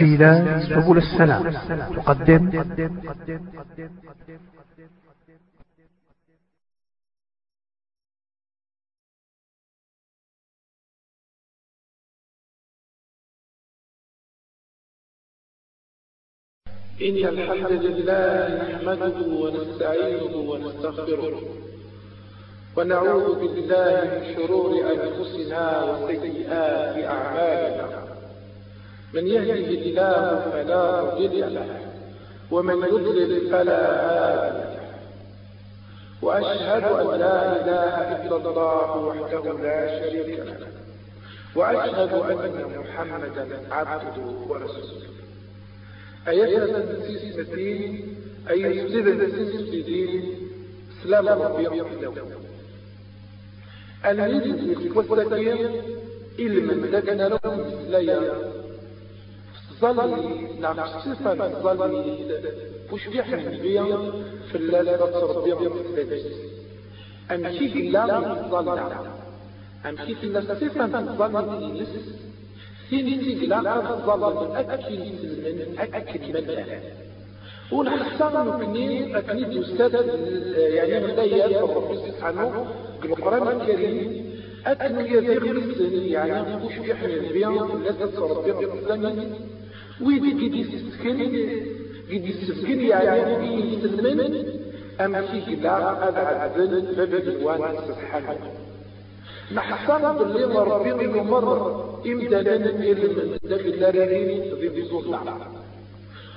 تسجيلات سبل السلام. تقدم. إن الحمد لله نحمده ونستعينه ونستغفره ونعوذ بالله من شرور أنفسنا وسيئات أعمالنا. من يهده الله فلا مضل له ومن يضلل فلا هادي له. وأشهد أن لا إله إلا الله وحده لا شريك له وأشهد أن محمدا عبده ورسوله. أيها الدين؟ أي يسلب الدين؟ سلام ربي يحلو المجد والسكين إلى من ليا ظلي نعم صفة ظلي وش بيحن بيا في الليلة ربي يحلو أمشي في الله ظلنا أمشي في صفة ظلي لسس سيني لا الظلم أكل من أكل من ونحسن نكني أكني أستاذ يعني من لا ربي سبحانه القرآن الكريم. يذيق مثل يعني وش يحمل بيان لا تصر ربي الإسلامي ويدي قد يستسكن قد يستسكن يعني يسلمن أم فيه لا ذل فبدوان سبحانه نحسن باللي ربي يمر امتدانا من ذاك الدارين ذي بزوطنا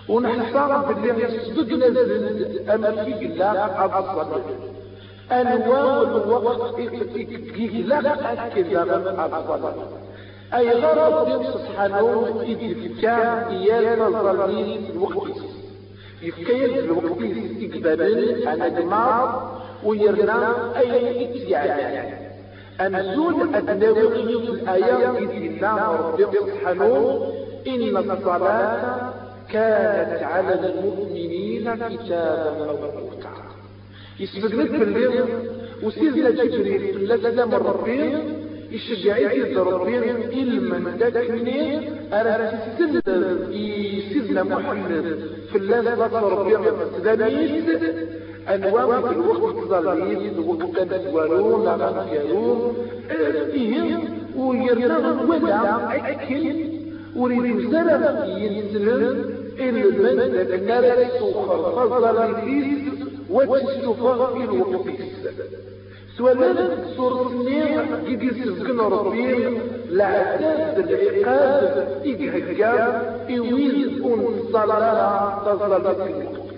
ونحسن باللي يصدقنا أما في الله أبصر أنواع الوقت لا أكد أبصر أي غرض سبحانه إذ كان إيانا ظلين الوقت يفكير الوقت استقبالا على جماعة ويرنا أي إتيان. أنزول أدنوي في الله ربي سبحانه إن الصلاة كانت على المؤمنين كتابا موقوتا. يسبقنا بالليل وسيدنا جبريل لسلام ربي يشجعي ربي علما دكني أنا تسلم سيدنا محمد في الله بصر ربي تدانيت أنواع في الوقت الظليل وقت الولون غنكرون إيه ويرتغل ولا أكل. وريد سلام ينزل المن النار سوخر فظليل وتشوفها في الوقت سؤالا سورة النير قد يسزقن ربي العذاب العقاب إيقاق إيويز أون صلاة تصل في الوقت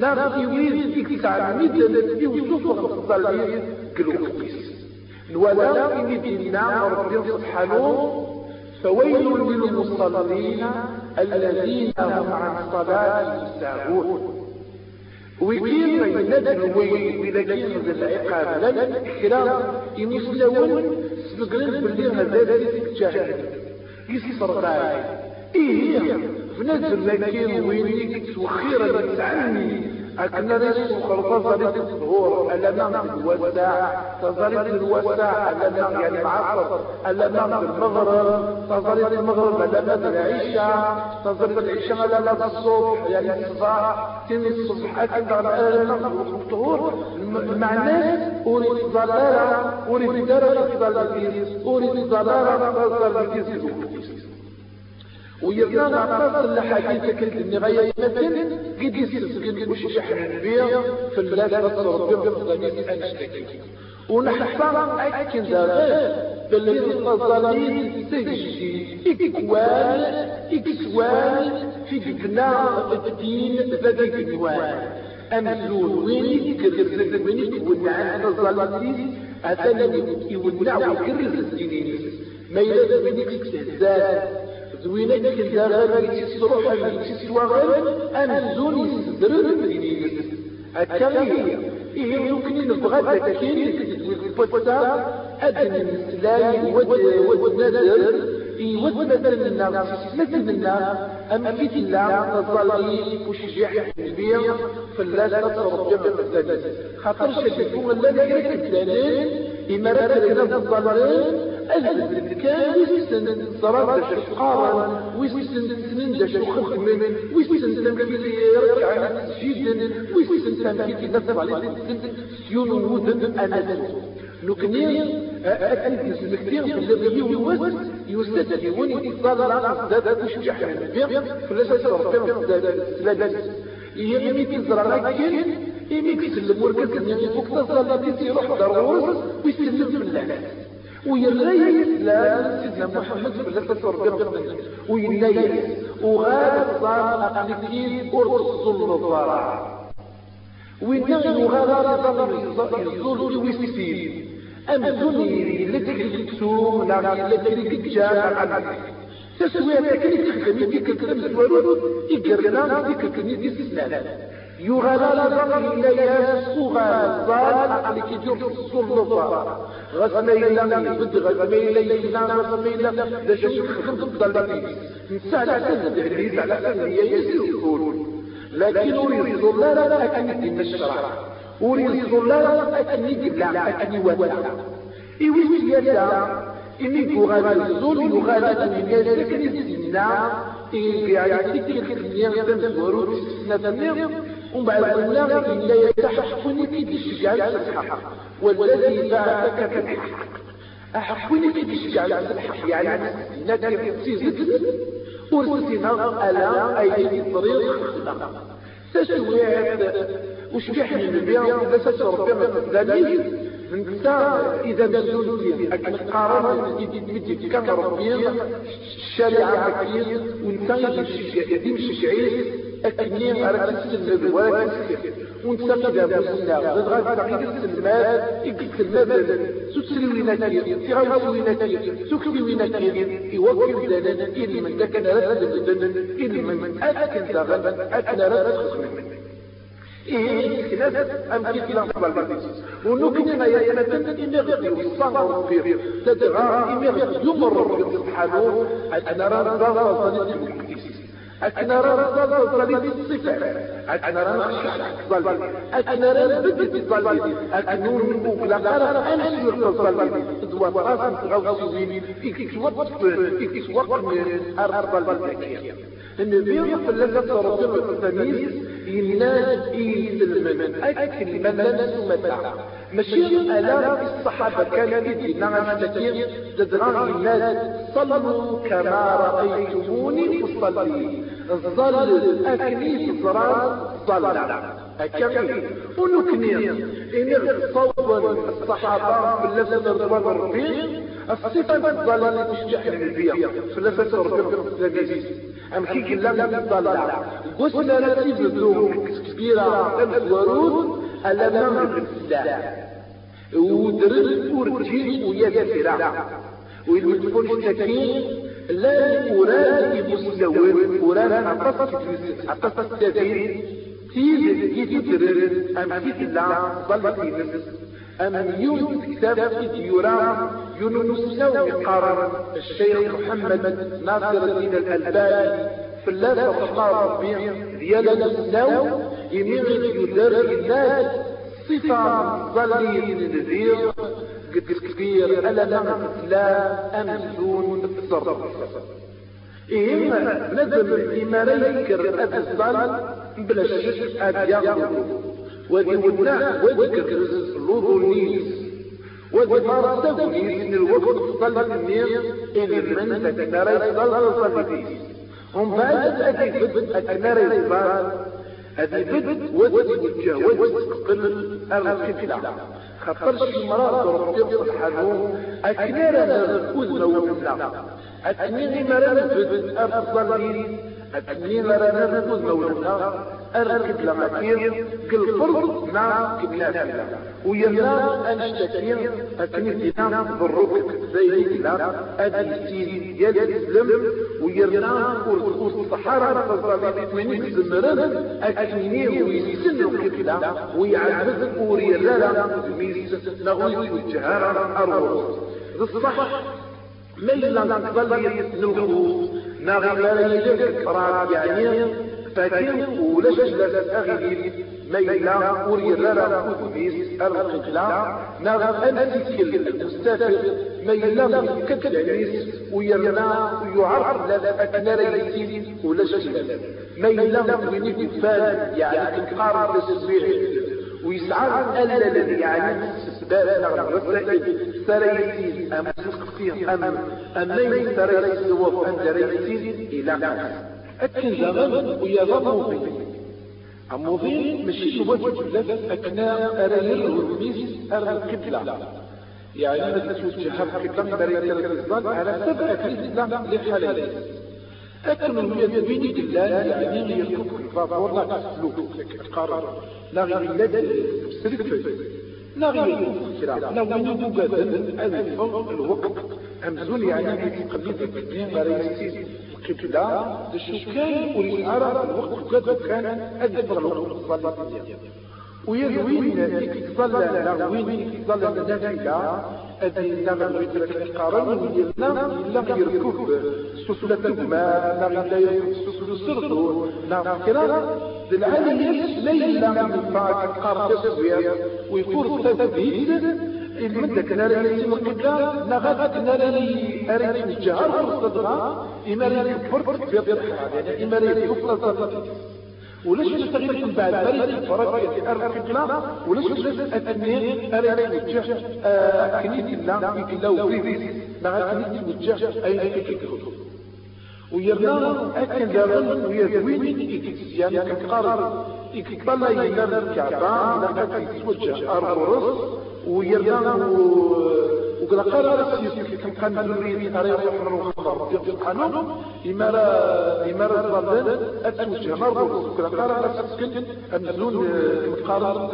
نار يويز إكسع مدن يوسف الصليب كالوكبيس الولاء مدينة ربي سبحانه فويل للمصلين الذين هم عن صلاة ساهون ويكين ينادل ويل ولكن العقاب لن كلا يمسلون سبقنا باللي هذا جاهل يسفر باي إيه بنزل لكن وينيك وخيرا تعني أكنا نسو خلطة ظلت الظهور الأمام الوسع تظلت الوسع الأمام يعني معصر الأمام المغرب تظلت المغرب الأمام العشاء. تظلت العشاء الأمام الصبح يعني الصباح تني الصبح أكثر الأمام الظهور المعنى أريد ضلالة أريد درجة ضلالة أريد ضلالة ضلالة ويبنى نعطاس الحديث كنت النغاية يمثل قد يسلسل وش يحمل بيه في الله تصر بيه بقضانيس أنشتكي ونحفظ أكن ذا باللي الظلامين تجي إكوان إكسوان في جبنا الدين ذا إكوان أمزون وين يكرز وين يكون عن الظلامين أثنى يودع ويكرز الدين ما يلزم وين يكتزاد زوينة كالدارة يتصرح يتصوغل أمزون يصدر الدين التغيير إيه يمكن نبغى تكين البوتا أدن السلاي والنذر يودنا الناس مثل الناس أم في الله الظالمين وشجع البيع فلا تصرف جمع الزلزال خاطر شدكم الذي يكتب الدليل إما رأينا الظالمين أهل كان ويسن صرات شقارا ويسن سنين داش خدمن ويسن تمكيل يرجع جدا ويسن تمكيل نصب على سيون ودن أنا نكني أكيد نسمكتين في يوز يوزد يوني صار زاد تشجع من بيع فلاش تصرف ثلاثة يمي تزرع لكن يمي تسلم يعني فوق تصل التي يروح ضرورس ويسلم في الله ويرغي الإسلام سيدنا محمد صلى الله عليه وسلم وينيس وغاد صار أقلكين أرسل الضرع وينغي وغاد صار يزول ويسيب أم دنيا لك الكسوم لا لك عنك تسوية تكنيك تخدمي ديك الكلام الورود يقرنا ديك الكلام ديك السلام يغلى لك إلا يسوغا صال على كيدير السلطة غسميلا يبد غسميلا يلا غسميلا لا شيء خدم تضل نسال على الدهليز على هي يسير لكن أريد الله لا أكن الشرع أريد الله لا أكن يبلع أكن يودع إيوي سيادة إني يغادر الزول يغادر من يجلك الزنا يعني تلك الدنيا تنزور نتنير ومن بعد قلنا إلا يتحقني في الشجاع الحق والذي في الحق أحقني في الشجاع الحق يعني نكر تزيد ورسنا ألا أي طريق تسويات وش بيحمي من بيان لا تشرب بيان انت اذا مسؤولين قرار مدي كان ربيا الشريعه مكيه وانت يمشي شعير اكني راك تسلم الواجب وانت اذا مسنا غير تعيد السلمات يقلت المبادئ تسري ويناتي في غير ويناتي سكري ويناتي يوكل دانا إلي من تكن رد دانا إلي من أكن داغن أكن رد خصمين إيه ناس أمكن في لحظة البرديس ونكن ما يتنتن إمغ يصنع فيه تدغى إمغ يمر سبحانه أنا رأى القديس أكنا رأى ضغط الصفة أكنا رأى ضغط أكنا رأى بدت ضغط أكنور من بوك لقرى أنسي ضغط دوا فراسم غوصوين إكس وقت. إكس وقت. من أرض البلدية النبي في اللذة ربنا التمييز الناس يسلمن أكل من متع ماشي آلاف الصحابة. كان يدينا متكين تدران الناس صلوا كما رأيتموني أصلي. ظل أكني الزرار ظل. أكمل. ونكني إن صوب الصحابة رضوان الربيع الصفة الضلال تشجع من البيع في اللذة ربيع أم كي قلنا الضلال قسنا نتيجة ذوق كبيرة ورود ألا نمر السلاح ودرس ورجيل ويسرع ويدفون التكين لا أراد مستوى أراد عطف التدين تيز يتدرر أم كي لا ظل في نفس أم كتاب يرى يونس قرار الشيخ محمد ناصر الدين الألباني في فقال ربي ديال النو يميغ يدار الناس صفة ظلي النذير قد كبير نعم الإسلام أمسون التصرف إما نزل الإيمان يذكر أبي الظل بلا شك أبيض وذي ودنا وذكر وذي مرة من الوقت صلى النير إن من تكتري صلى صلى هم بعد أكيد أكنار الإسلام هذه بد ودي وتجاوز قل الكفلة خطر شي مرات ربي سبحانه أكنار أذن ومنا أكنير مرات بد أفضل أكني مرة نفذ مولدنا أركب لمكير كل فرض مع كبلاتنا ويرنا أنشتكين أكني تنا بالركب زي لا أدي سيدي يد الإسلام ويرنا والصحارى فضلت من الزمران أكني ويسن القبلة ويعبد وريلا ميس نغوي الجهارة أروح الصح من لا نقبل ناغي لا يجيك فراد يعني فكين ولاش لا أغيب ميلا وريلا لا كتبيس القبلة ناغي أنسكل المستفر ميلا كتبيس ويرنا أكنا ريسين ولاش لا ميلا وينيك فان يعني تنقارب لسبيع ويسعى ألا الذي يعني سباب نغم رسائل سريسين أم سقفين أم. أم مين سريسين وفو أن سريسين إلى نفس زمان ويظن فيه أموذين مشي وجه لف أكنا أريل والميس أرى القبلة. يعني مثلا توجه القبلة بريد الرزان على سبع الإسلام لحالات أكن الميزوين بالله يعني يركب الفاظ والله تسلوك القرار لا غير الله سلك لا غير كرا لا وين أذفر الوقت. أمزون يعني يتقلب الدين غير القبلة للشكان والإعارة الوقت قد كان أذفر الوقت الصلاة ويروين صلى لغوين صلى النافلة أذي نغم يدرك القرن ويلنا لا يركب سفلة الماء لا يركب سفل السرط نعم كرا العالية ليلة من بعد القرن تسوية ويكون تثبيت المدة كنا لي القبلة نغاد كنا لي أريد الجهر في الصدغة إما لي كبرت في الضحى يعني إما لي يفلس وليش نستغل بعد؟ مريض فرق في القبلة وليش أتنين أريد وجه كنيت الله في الله وفيه مع كنيت وجه أي أي كيكو ويرنا أكن دارن ويروين يعني كقارب. يكبلا ينام الكعبة لقد يتوجه أرض ورص ويرنا وقال قال كم كان نريد أريد أحمر وخضر سبحانه إمارة إمارة الضلال أتوجه مرض وقال قال أسكن النزول مقارن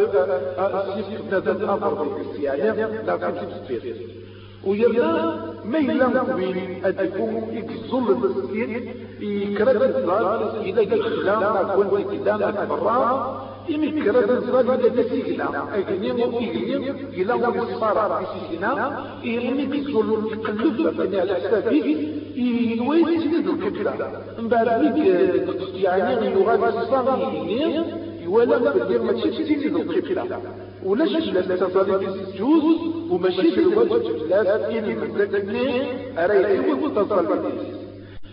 السيف نزل أمر يعني لا تنسي ويبدا ميلا وين أدكم يكزل المسكين يكرد الزال إذا الخلا كون كدام أكبرا إمي كرد الزال إذا تسيقنا أجنيم وإجنيم إلا ويصفار بسيقنا إمي كزل يقلب بين الأسفل يويت سيد الكبلة مبارك يعني يغادر الصغير ولا بدير ما تشتي القبلة ولاش لا تصلي السجود وماشي بالوجه لا إن مدكني أريد وتصلي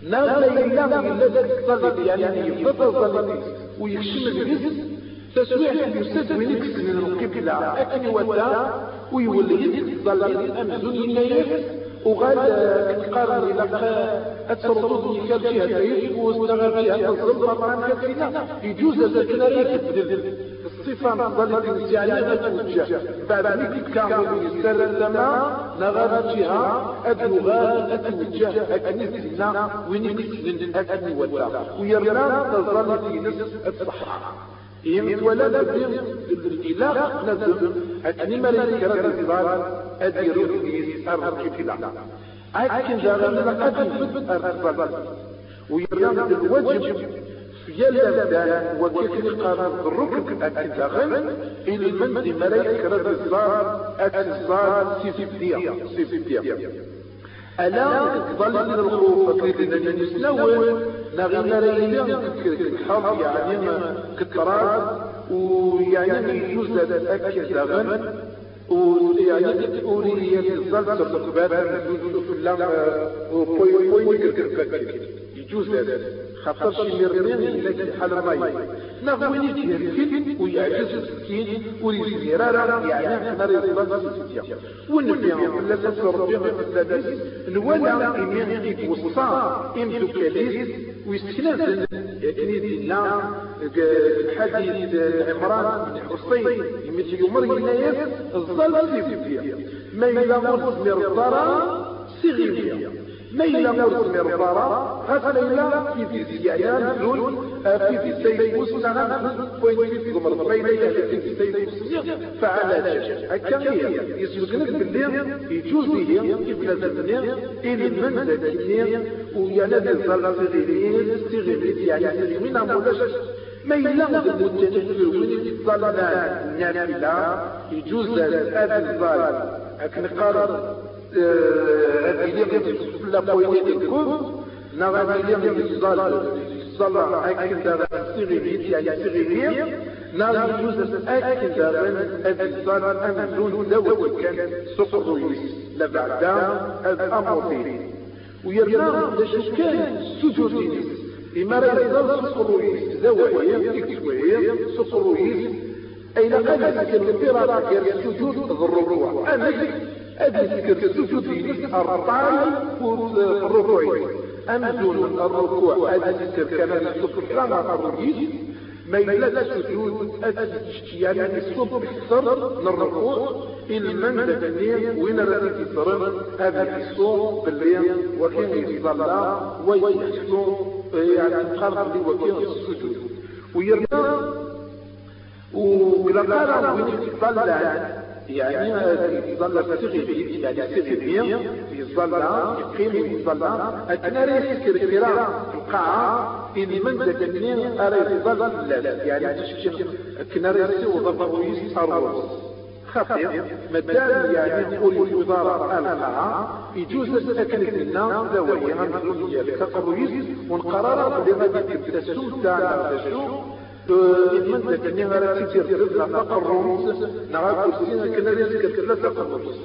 لا لا إلا إلا تصلي يعني يفضل ويخشم الجسم تسويح يستدوي نكس من القبلة أكن ودا ويولي تصلي أمزون ينايف وغاد تقارن إلى التردد اللي كان فيها العيش واستغل فيها الظلمة طبعا يجوز ذلك يبدل الصفة نظل الانسانية توجه بعد ذلك كان يستر السماء نغاد جهة. أدوغاد أتوجه أكنسنا ونكسن أكني ولا ويرنا تظل في نصف الصحراء. يمت ولا نبدأ الإله نزل أكني ملك رد الزبال أديرو في أرض كفلا غنى قد يفت أرض ويرنا الوجب يلا وكيف قام بالركب أتزاغن إلى المنزل ملايك رد الزار أتزار سيفديا سيفديا ألا من الخوف أن يسنون نغينا ليلة الحظ يعني كتراد ويعني يجوز أكل زاغن ويعني أولي الزلزل تقبات في اللام بوي يجوز ذلك. خاطر شي مرمين إلى حال الماء نغوين يتهركن ويعجز السكين ويزيد يعني نار يصبح سيديا والنبي ولا تصر بها في الولا إمين إيد وصا إمتو كاليس ويستنازل يعني لا الحديث عمران بن حسين يمتي يمر ينايف الظل سيديا ما إذا مرض مرضارا سيغيبيا ميلا مرض مرضارا هذا ليلا في في زيادان زول في في سيد وسنا وين في مرض ليلا في في سيد وسنا فعلى جاج هكا هي يسلكنك بالليل يجوز هي الدنيا إلى المنزل الدنيا ويا نادي صلاة الدين استغل يعني من أمولاش ما يلغ المتنفر وين صلاة نافلة يجوز هذا الظالم لكن قرر لا يوزر أكل دار الصدر أمزون دوت كان سقط رويس لبعدا الأمر فيه رأي يظل سقط سقط رويس أين قد ذكر الفرار السجود الركوع أنا ذكر السجود في أربعة الركوع أمزون الركوع. ذكر كما ذكر كلام الرجيز ما يلا السجود يعني الصبح أكثر من الركوع المن بالليل وين رأيت الصرم هذا الصوم بالليل وكان يصلى ويحسن يعني قرب لي وكان السجود. ويرنا وإذا قال وين يصلى يعني يصلى تغيبي يعني تغيبي يصلى يقيم يصلى أتناري يسكر كرا القاعة إن من ذكرني أرى يصلى لا يعني تشكي كناري يسوي ضبط ويسأر خطير مدام يعني يقول الوزارة القاعة يجوز السكن لنا ذوي اللي غادي تبدا السوق من ذكرني غير تيتير ربنا فقر الرموز نغاك كرسينا كنا ريسك ثلاثة قرموز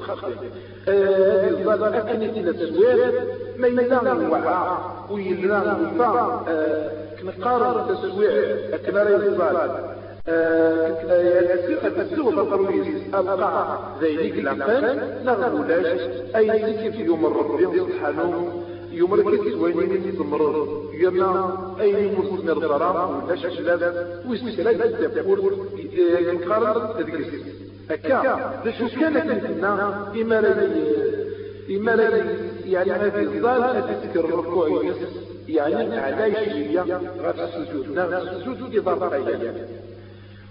هذه الظالة أكنت إلى تسوير ما يلان الوعاء ويلان الوفاء كنقارن التسوير كنا ريسك السوق الترويج أبقى ذلك لقل نغولاش أي في يوم الربيع سبحانه يوم ركز وين يتمرر يما أي مسلم الضرام ولا شلال واستسلال الدبور ينقرض تدقس هكا باش كانت لنا إما إما يعني هذه الظال تذكر الركوع يعني على شيء غير السجود لا السجود يعني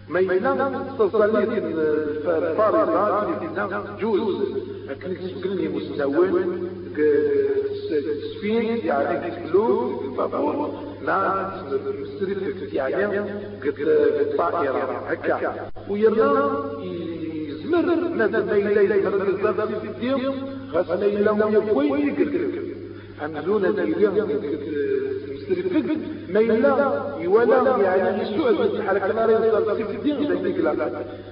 ما يلا تصلي الفارضة جوز. لكن تسكنني مستوى. سفين يعني كلوب البابور لا ستريت يعني قد الطائرة هكا ويلا يزمر نزل ليلة يزمر الزبط في الديم غسل ليلة يكوي يقرقر أمزونة ديالهم مسترفق ما يلا يولا يعني يسوء حركة لا يصير في الدين زي ذيك لا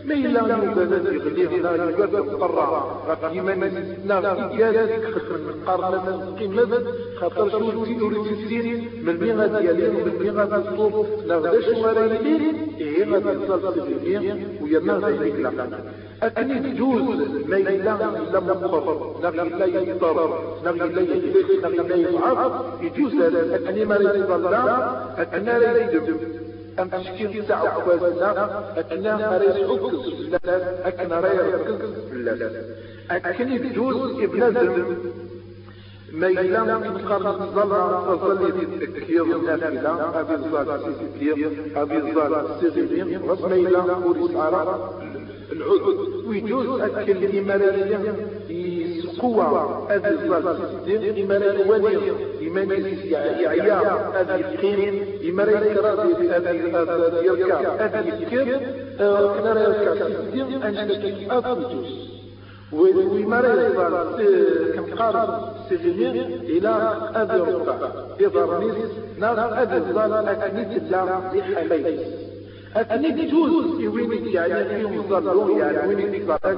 ما يلا يبدا يغليه لا يقدر يضطر غادي ما ناس كذلك من قرن قيمة خاطر شو تيوري الدين من بيغا ديالهم من بيغا الصوف لا غادي شو رايدين إيه غادي تصل في الدين ويما زي ذيك لا أكني تجوز ما يلا لا مضطر لا لا يضطر لا لا يدخل لا لا يضعف يجوز أكني ما يصلى أكنا لا يدب أم تشكيل ساعة وزنا أكنا ريس حكز لا أكنا ريس لا أكني تجوز ابن ذنب ما يلام قرن الظلة فظل يتكير النافلة أبي الظال سيسكير أبي الظال سيغيبين رسم يلام ورس عرب العود ويجوز أكل الإماراتية قوة أبي الظال سيسكير إمارات ولي إمانيس يعيا أبي القين إمارات كراسي أبي يركا أبي الكر كنا رأيك سيسكير أنشتك أفوتوس ويمارس كم قال سيغني إلى أبي ربع إضرنيس نار أبي الظال أكنيت الله لحميس أكنيت جوز يوين يعني فيهم ظلوا يعني وين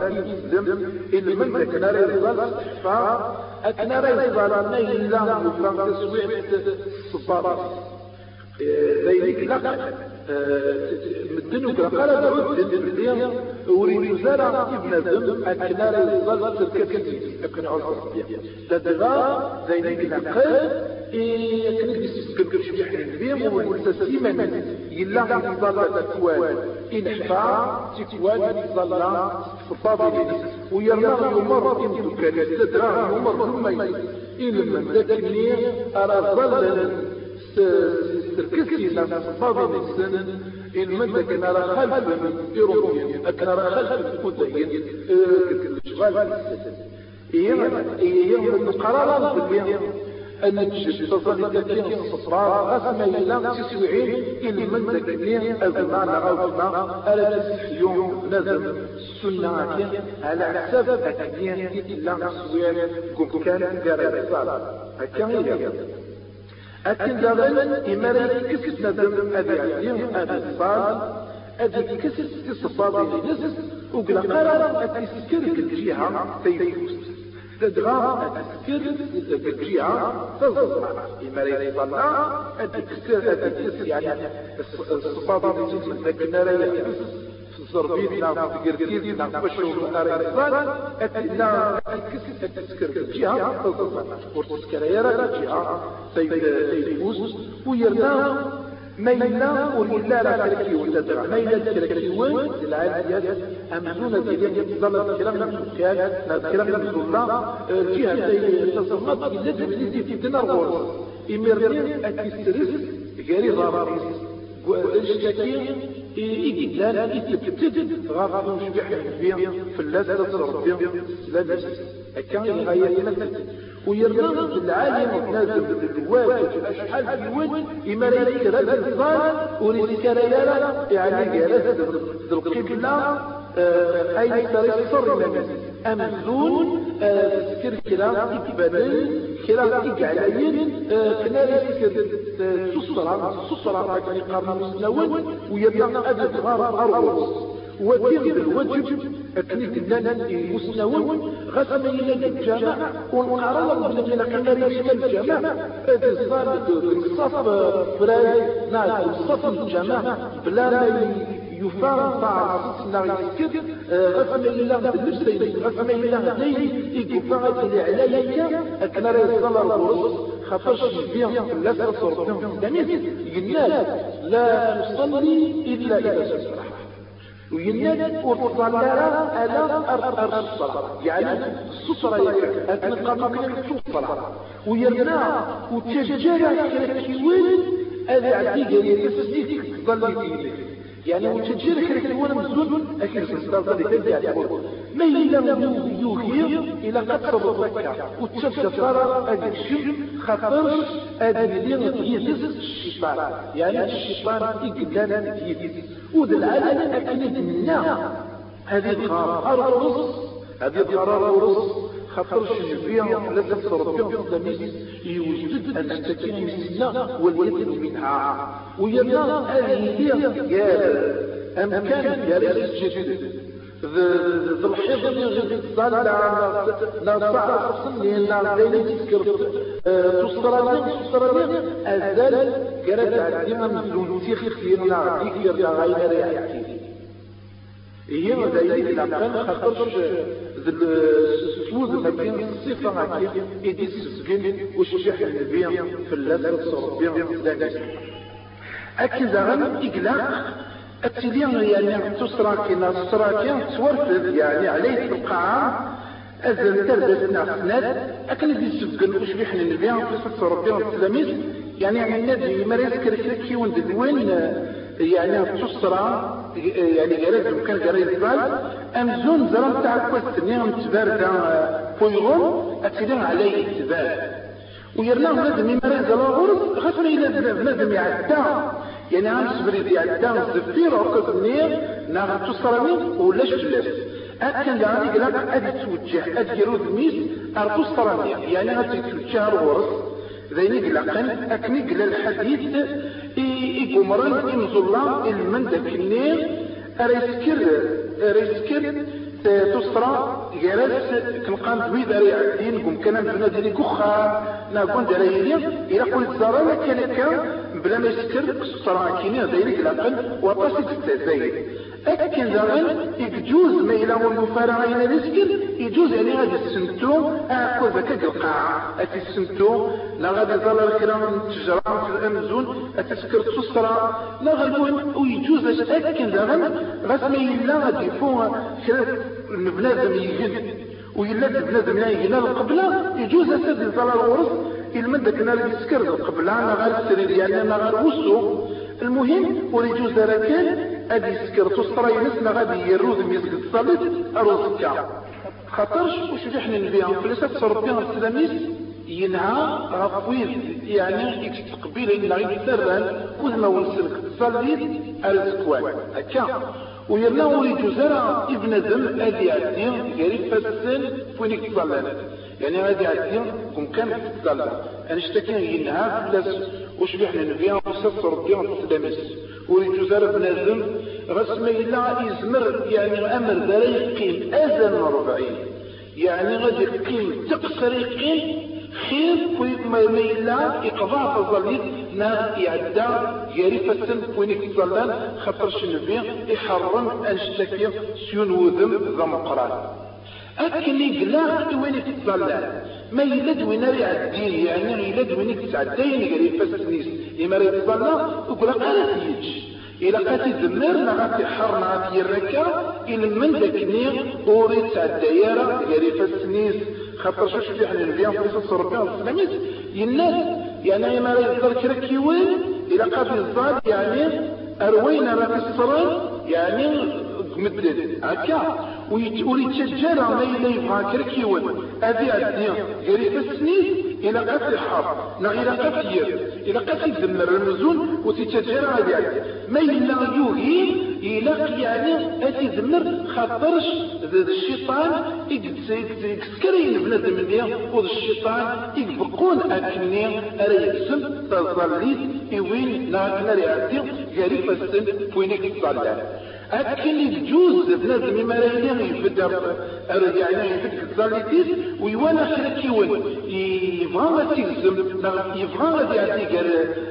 يسلم إن من ذكنا ريزال فا أكنا ريزال ما إلا وفان تسويع الصبارات ذلك لقى مدنو قال دعوت الدنيا أريد زرع ابن ذنب أكنار الظل تركتي أكن عرف تدغى ذلك لقى يكنك يسكر شبيح البيم والتسليما يلا ظل تكوان. إن حفا تكوان ظل فضل ويلا يمر إن كان تدرى يمر ثم إن من ذكرني أرى ظل تركزي لنا فاضل السنة من كان راه خلف يروحون أكن راه خلف مدين شغال إيه من قرارات بالبيان أن تجد تصل تكين الصفراء غسما إلى تسوعين إن من ذكرين أزمان غوثنا ألا تسحيون نزم السنة على حساب أكين إلا تسوير كم كان دار الصلاة هكذا أكن دابا إما لا يكسس ندم أبي عزيم أبي الصاد أدي كسس الصفاضي نسس وقلا قرار أتسكر الجهة تيفوس تدغى أتسكر الجهة تزرع إما لا يطلع أدي كسر أدي كسر يعني الصفاضي نسس لكن لا يكسس الزربيت نعم تقرقيز نعم بشو أريسان أتنا أتكسس أتسكر الجهة تزرع ورتسكر يرى الجهة تيفوس ويرنا ميلا ولا لا كركي وتدرع. ميلا كركيوان العاديات أمزونة ديالي ظل الكلام كان الكلام نزل الله جهة تصمت إلا تبديتي في تنرغوز إميرين أتسترس غيري ضراريس. الشكاكين إيجدان إتبتد غاغا مشبح اللازة تصرف بيان لابس أكان غاية نفسك ويرضى العالم نازل بالواجب الاشحال في الوجه اما لا يذكر الانسان وريسكا لا يعني ذو القبلة أي سر امزون ذكر كلام اكبادل كلام اقعلاين كنا يذكر سسرة سسرة كان يقارن مسنون ويبقى أدب غار ارغوص وتيغ الوجب؟ أكنيك لنا مسنون غسم إلى الجامع ونعرض من القنار إلى الجامع. هذا صار الصف فراي نعم الصف الجامع. بلا ما غنيه يقفعت اللي عليك أكنار يصال الرؤوس خاطرش بيان في الله تصور بيان ينال لا نصلي إلا إذا سبحانه ويناد وتصلى على أرض الصلاة يعني السفرة أكن قام كنك الصلاة ويرنا وتجارة كيوين هذا عدي قال يسسيك يعني وتجارة كيوين مزول أكيد الصلاة اللي تنزع ما يلا يوهي إلى قصر الزكاة وتشفر هذا الشيء خطر هذا اللي يهزز الشيطان. يعني الشيطان يهزز وذا العالم أكيد منا هذه القرار. الرص هذه القرار الرص شجبيا لا تفسر بيان تلاميذ يوجد تستكين مسنا واليد منها. ويلا هذه هي قال أمكان قال السجد ذو الحفظ صار نصع السنين نعطيني تذكر. تصراني تصراني أزال قرأت عديما من تيخ خير نعطيك يرجع غير ريحتي هي ذلك الأقل خطرش سوز ما بين الصفة عكيك إدي السجن وشجح النبي في اللازم الصربية ذلك أكيد غنم إقلاق التليان يعني تسراكي نصراكي تورث يعني عليه في القاعة أزل تردد ناس أكن دي السبقن وش بيحنا نبيع قصة ربي والتلاميذ يعني يعني النادي ما يذكر كي وين وين يعني تصرى يعني جريت كان جريت بال أمزون زرم تاع كوست نيهم تبارد فويغون أتلين عليه تبارد ويرناه لازم يمارس الغرب غسل إلى لازم يعدى يعني عم سبريد يعدى الزفير وقت منير ناغ تصرمي ولاش فلاس أكن يعني قلت أدي توجه أدي يرود ميس أرتو صرمي يعني أدي توجه الغرس. ذيني قلقن أكني قل الحديث إيقمرن إنزلا المندك النير أريسكر أريسكر تصرى جرس كنقام دويد أري عدين قم كان بنا ديني كخا ناقون درايلي إلا قلت زارا كان كان بلا ما يسكر تصرى كيني ذيني قلقن وطاسك التزايد أكن زغن يجوز ما إلى المفارقة إلى رزق يجوز يعني هذا السمتو أكو ذاك القاعة أتي السمتو لا غادي ظل الكرام تجرى في الأمزون أتسكر تصرى لا غالبون ويجوز أكن زغن رسمي لا غادي فوق بنادم يجن. ويلا بنادم يجن القبلة يجوز أسد ظل الورث المدة كنا نسكر القبلة أنا غير السرير يعني أنا غير المهم وليجوز ركان أدي سكر تسطري نسنا غادي يروز ميزك الصليب أروز كا خاطرش وش بيحنا نبيها فلسة تصرف بها التلاميذ ينهى غفويز يعني يتقبيل إلا غير سرا وزما ونسلك تصليب الزكوان هكا. ويرنا وليد زرع ابن ذم أدي عدين قريب فاسن فوينك تصلي يعني عدي كم كان تتطلع أنا اشتكي ينها فلاس وش بيحنا نبيع وسط ربي وتسلمس وريجو زار بنادم غاس ما إلا يزمر يعني أمر ذا يقيم اذن ربعين. يعني غادي يقيم تقصر يقيم خير ما إلا إقضاء فضليت نا يعدى يريفة وين يتظلل خاطرش النبي يحرم أنشتكي سيون وذم ذا مقران. أكن يقلاق وين يتظلل ما يلد وين يعدي يعني يلد وين يتعدين يريفة سنيس إما يتظلل وقول قالت يجي إلا قاتي الدمر حر نغاتي الركا إلا من ذاك نيغ أوري تعدى يارا يريفة سنيس خاطر شو شو إحنا نبيع في قصص ربنا الاسلاميت الناس يعني ما يقدر كرك يوين إلى قبل الظال يعني اروينا ما في الصران يعني مدد. هكا ويتشجر ما إلا يبغى كرك يوين هذه الدنيا قريب السنين إلى قتل الحرب لا إلى قتل إلى قتل دمر المزون وتتجرى هذه ما إلا يوهي إلى يعني دمر خاطرش الشيطان يكسكرين بنادم مني وذ الشيطان يبقون أكني أرى يقسم تظليت إوين ناكنا ريعتي غريب السن وينك تصلي أكن يجوز بنادم ما لا يفدر يعني يفدر الظاليتيس ويوانا خلك يون يبغى ما تلزم يبغى غادي يعطي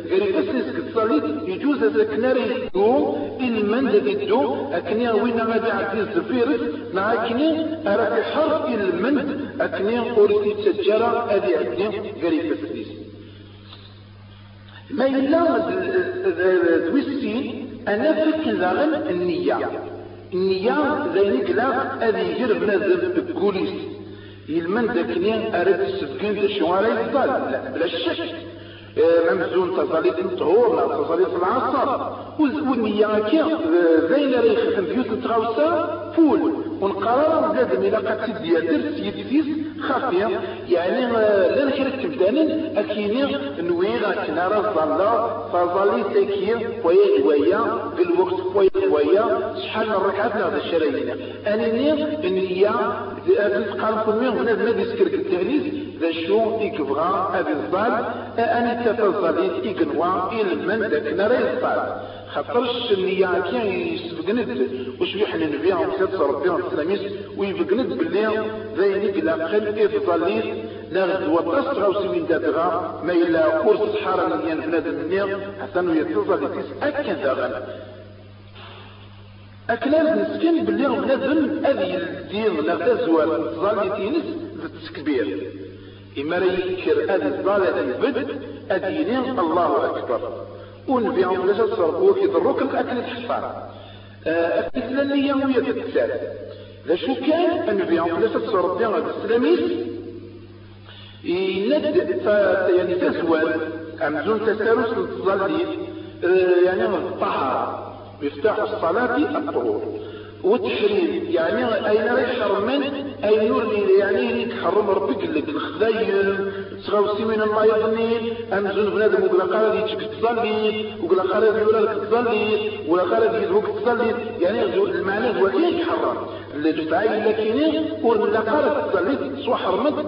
غير اسس الصليت يجوز هذا كناري يدو المن ذا يدو اكني وين غادي يعطي الزفيرس مع اكني راه حرف المن اكني قولتي تسجرة هذه عندي غير اسس ما إلا تويستين أنا فكر زغن النية. النية زي نقلاق هذه يجرب نازل بكوليس يلمن ذاكني أرد السبكين ذا شوارع يفضل لا بلا شك. ممزون تصاليت الطهور لا تصاليت العصر. والنية كي زين ريخ بيوت التغوصة فول. ونقرر لازم إلا قد تدي درس يديس خافية يعني لا نخرج تبدانا أكيني نويغا كنارا الظلا فظلي تكير ويا ويا بالوقت ويا ويا شحال من ركعات هذا الشرايين أنني النية تقال كل يوم هنا ما ذا شو يكبغى أبي الظال أني تفضليت إقنوا إلمن ذاك نرى الظال خاطرش النية كان يسبقند وش يحن عليه الصلاة ربي السلاميس ويبقند باللي ذي لا قل إفضليت لا وطرس غاوسي من دادغا ما إلا قرص حارة من بنادم النير حتى أنه يتصل لتيس أكد داغا أكلام نسكن باللي بنادم أذي الدين لا تزوال ظالتينس بالتكبير إما يكر أذي الظالة البد أدينين الله أكبر. ونبيع ولا تصرفوا في ضروك الأكل الحصار أكل النية وهي تتسال لا شو كان النبيع ولا تصرف بها الإسلاميس يند يعني تزوال أمزون تسارس الظلي يعني الطهارة مفتاح الصلاة الطهور. والتحريم يعني أين راح يحرمن أين نور يعني يتحرم ربك لك الخذايم تغاوسي من الله يظني أمزون بنادم وقال قال تشك تصلي وقال قال لي ولا لك تصلي ولا قال لي يدوك تصلي. يعني المعنى هو كي يتحرم الجزعي لكن ولا قال تصلي سوى حرمت.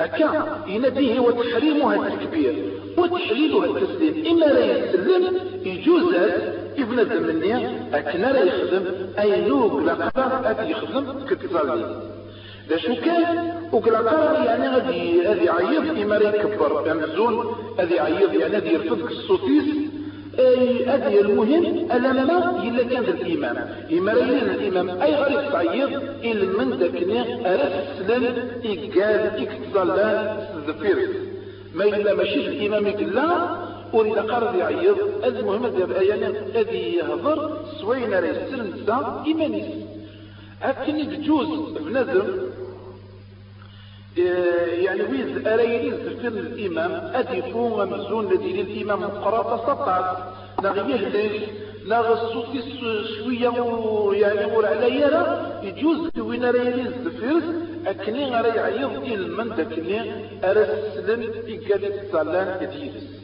أكا ينبيه وتحريمها التكبير وتحليلها التسليم إما لا يسلم يجوز ابن الدمنية أكنا لا يخدم. أي نوك لقرار أتي يخدم كتصلي لا شو كان وكلاقار يعني غادي غادي يعيط إما لا يكبر أمزون غادي يعيط يعني يرفضك الصوتيس هذه المهم ألما إلا كان الإمام إما رأينا الإمام أي غير تعيط إلا من ذاكني أرسلن إقال إكتظلان الزفير ما إلا ماشي الإمام لا وريد قرض هذه المهم يعني هذه يهضر سوينا ريسل نسا إيمانيس. أكن يجوز بنادم يعني ويز أريني زفر الإمام أدي فوق مزون الذي للإمام قرأت سطعت. نغي يهلك نغ الصوت شوية يعني ور على يرى يجوز وين أريني زفر أكني غير يعيض إلمن دكني أرسلن إقالة الصلاة يديرس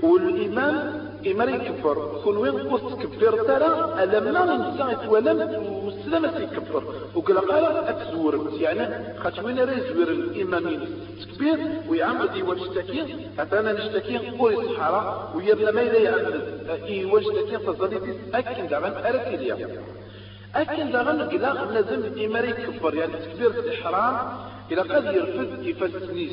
والإمام إما يكبر كل وين قلت كبر ترى ألما الإنسان يتولم والسلامة يكبر وقال قال أتزور يعني خاطر وين راه يزور الإمامين تكبير ويعمد يوجتكي أتانا نشتكي قولي الصحراء ويبنى ما إلا يعمد يوجتكي تظلي أكن دعما أركي أكن دعما قلا لازم إما يكبر يعني تكبير الإحرام. إلى قد يرفض يفسنيس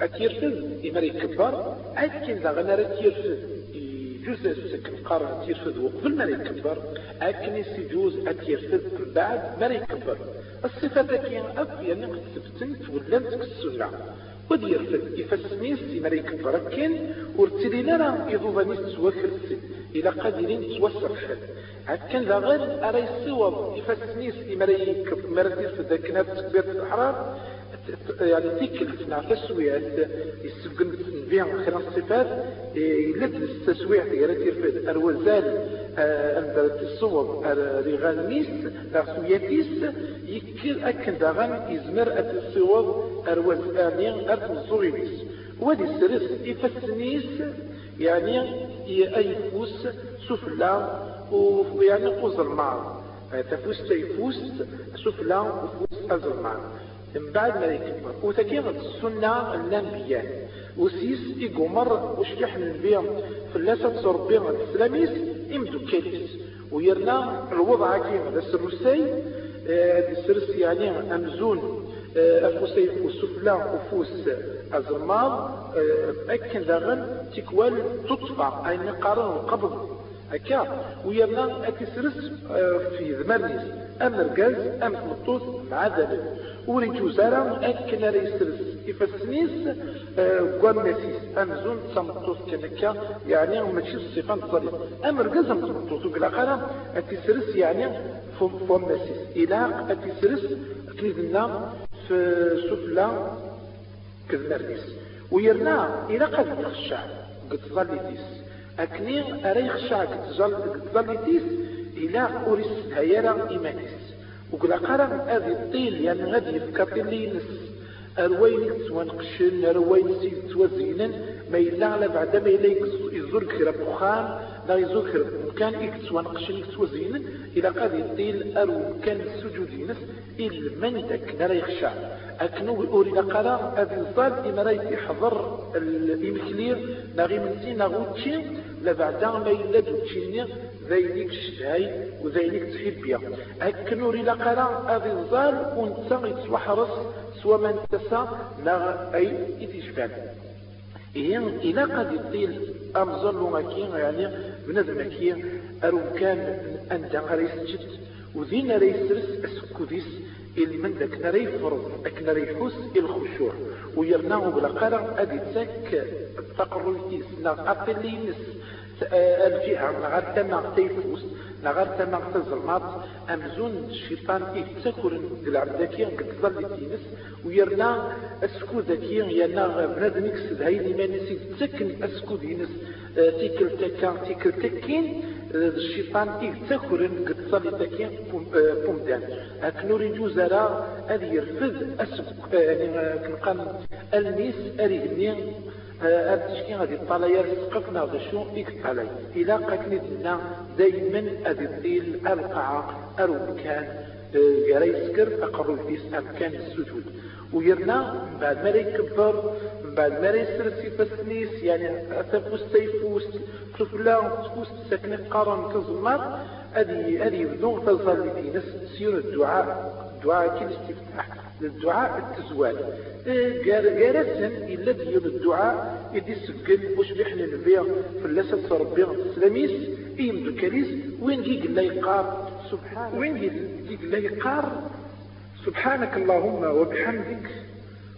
أتيرفض إما يكبر أكن دعما يرفض يجوز السكن قارن تيرفد وقبل ما يكبر أكن يجوز أتيرفد بعد ما يكبر الصفة كي أب يعني قد ثبتنت ولمت السنة. ودي يرفد يفسنيس ما يكبر كن ورتلي لنا يضوبنيس توكل إلى قادرين توسع حد هكذا ذا غير أرى يسوى يفسنيس ما يكبر ما يرفد كنات تكبير الأحرار. يعني تيكل تسمع تسوية يسبقن بها خلال الصفات. يلد التسوية غير تيرفد الوزال أنت تصور رغال ميس لغسوياتيس يكل أكن داغان يزمر أتصور الوزالين أتصوريس ودي السرس يفسنيس يعني أي فوس سفلا ويعني المعر تفوس تيفوس سفلا وفوس أزرمان من بعد ما يكبر وتكيغ السنة الأنبياء وسيس إيقومر وشلح النبي في اللاسة تربي الإسلاميس إمدو كاليس ويرنا الوضع كيما السرسي السرس يعني أمزون. أفوسي وسفلا وفوس أزرمار أكن داغن تكوال تطفى أي نقارن القبض هكا ويرنا أتسرس في ذمرنيس أم رقاز أم مطوط مع ذلك وريتو زارا أكن ريسرس يفسنيس قوان مسيس أمزون تمطوط كنكا يعني ماشي الصفة نظري أم رقاز أم تمطوط وقلا قرا أتسرس يعني فم مسيس إلى أتسرس في سفلا كذنرنيس ويرنا إلى قد يخشع قد ظليتيس أكني أريخ شاك تظلتيس إلى أوريس هيرا إيمانيس وقال قرا هذه الطيل يعني غادي يفكر اللي ينس أروين توانقشن أروين سيد ما إلا على بعد ما إلا يزور كرا بخان لا يزور كرا مكان إكس وانقشن إكس وزينا إلى قاد الطيل أرو مكان السجود ينس إلا من ذاك نرى يخشع أكنو أورينا قرا هذه الظال إما راه يحضر الإمكلير نغي من سي نغوتشي لبعد ما إلا دوتشيني ذينيك الشهاي وذينيك تحبيا. أكنو ريلا قرا هذه الظال وانت يتصبح رص سوى من تسا لا أي إتشبال إيه إلا قد يطيل أمزل مكين يعني بنادم مكين أرو كان أنت غريس جد وذين ريسرس أسكوديس اللي من ذاك نري فرض أك نري حس الخشوع ويرناه بالقرع أدي تك تقر الإسنا قتل ينس الجهة نغار تما تيفوس. نغار تما تزلمات أمزون الشيطان يتسكر العبدكي قد ظل ويرنا اسكو ذكي يانا بنادم يكسد هاي اللي ما نسي تسكن اسكو دينس تيكل تكا تيكل تكين الشيطان يتسكر قد ظل بومدان أكنوري جوزارا أدي يرفض أسك يعني كنقام الميس أريدني أبتشكي غادي الطلايا سقفنا غدا شو إيك الطلاي إلا قتني دنا دايما أدي الديل القاعة أرو مكان يرى يسكر أقرب في أمكان السجود. ويرنا من بعد ما يكبر من بعد ما يسر سيفسنيس يعني تفوس تيفوس تفلا تفوس سكنة قرن كزمار أدي أدي بدون تظل في نفس سير الدعاء دعاء كل استفتاح للدعاء التزوال جارسا إلا ديال الدعاء يدي السجل وش بيحنا نبيع في اللسة ربي السلاميس إيم دكاليس وين ديك الله يقار؟ سبحان وين ديك الله يقار؟ سبحانك اللهم وبحمدك